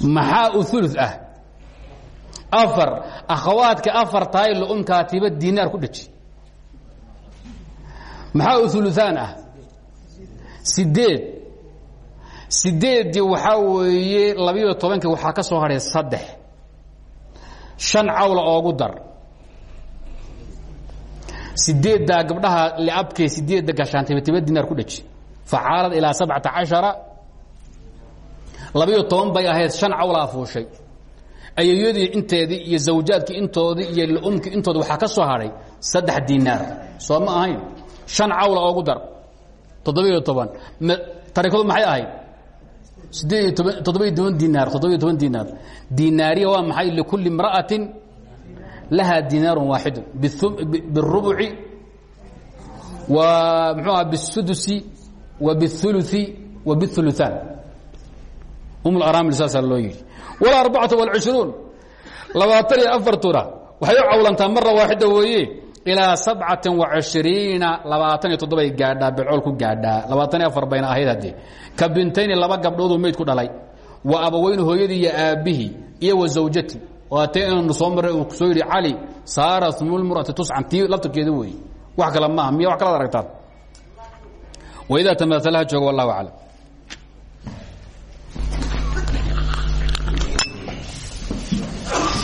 Maxaa u ulu ah? Afar. Akhawaadka afar tahay lumkaatiba dinaar ku dheji maxaa u uluaan ah? Sideed sideeddii waxaa weeye labiyo tobankii waxaa ka soo hadhay saddex. Shan cawla oogu dar. Sideeddaa gabdhaha liabkee sideedda gashaantayba tiba dinaar ku dheji facaalad ilaa sabcata caشhara labiyo toban bay ahayd shan cawlaa fuushay ayayadii inteedii iyo zawjaadkii intoodii iyo lumkii intooda waxaa ka soo hadhay saddex dinaar. Soo ma ahayn? Shan cawla oogu dar. Toddobiyo toban. Tarikadu maxay ahayd toddobiyo toban dinaar toddobiyo toban dinaar dinaariya waa maxay likulli imra'atin lahaa dinaarun waaxidu birubuci wa mxuu aha bالsudusi wa bالثuluثi wa bالثuluثan um اaramil saasaa loo yidhi wاlarbacatu wاlcishruun labaatan iyo afartuna waxay u cawlantaa mara waaxida weeye ilaa sabcatin وacishriina labaatan gaadhaa becool ku gaadhaa. Labaatan iyo afar bayna ahayd haddee ka bintayni laba gabdhooduu meyd ku dhalay. Wa abaweyni hooyadii iyo aabbihii iyo wa zawjati. Waatee inanu soo marray uu soo yidhi cali saara smulmurati tuscan. Tii laftarkeeda weeye wax kale wax kalaad aragtaan? Waidaa tamaalaha jooga wallahu aclam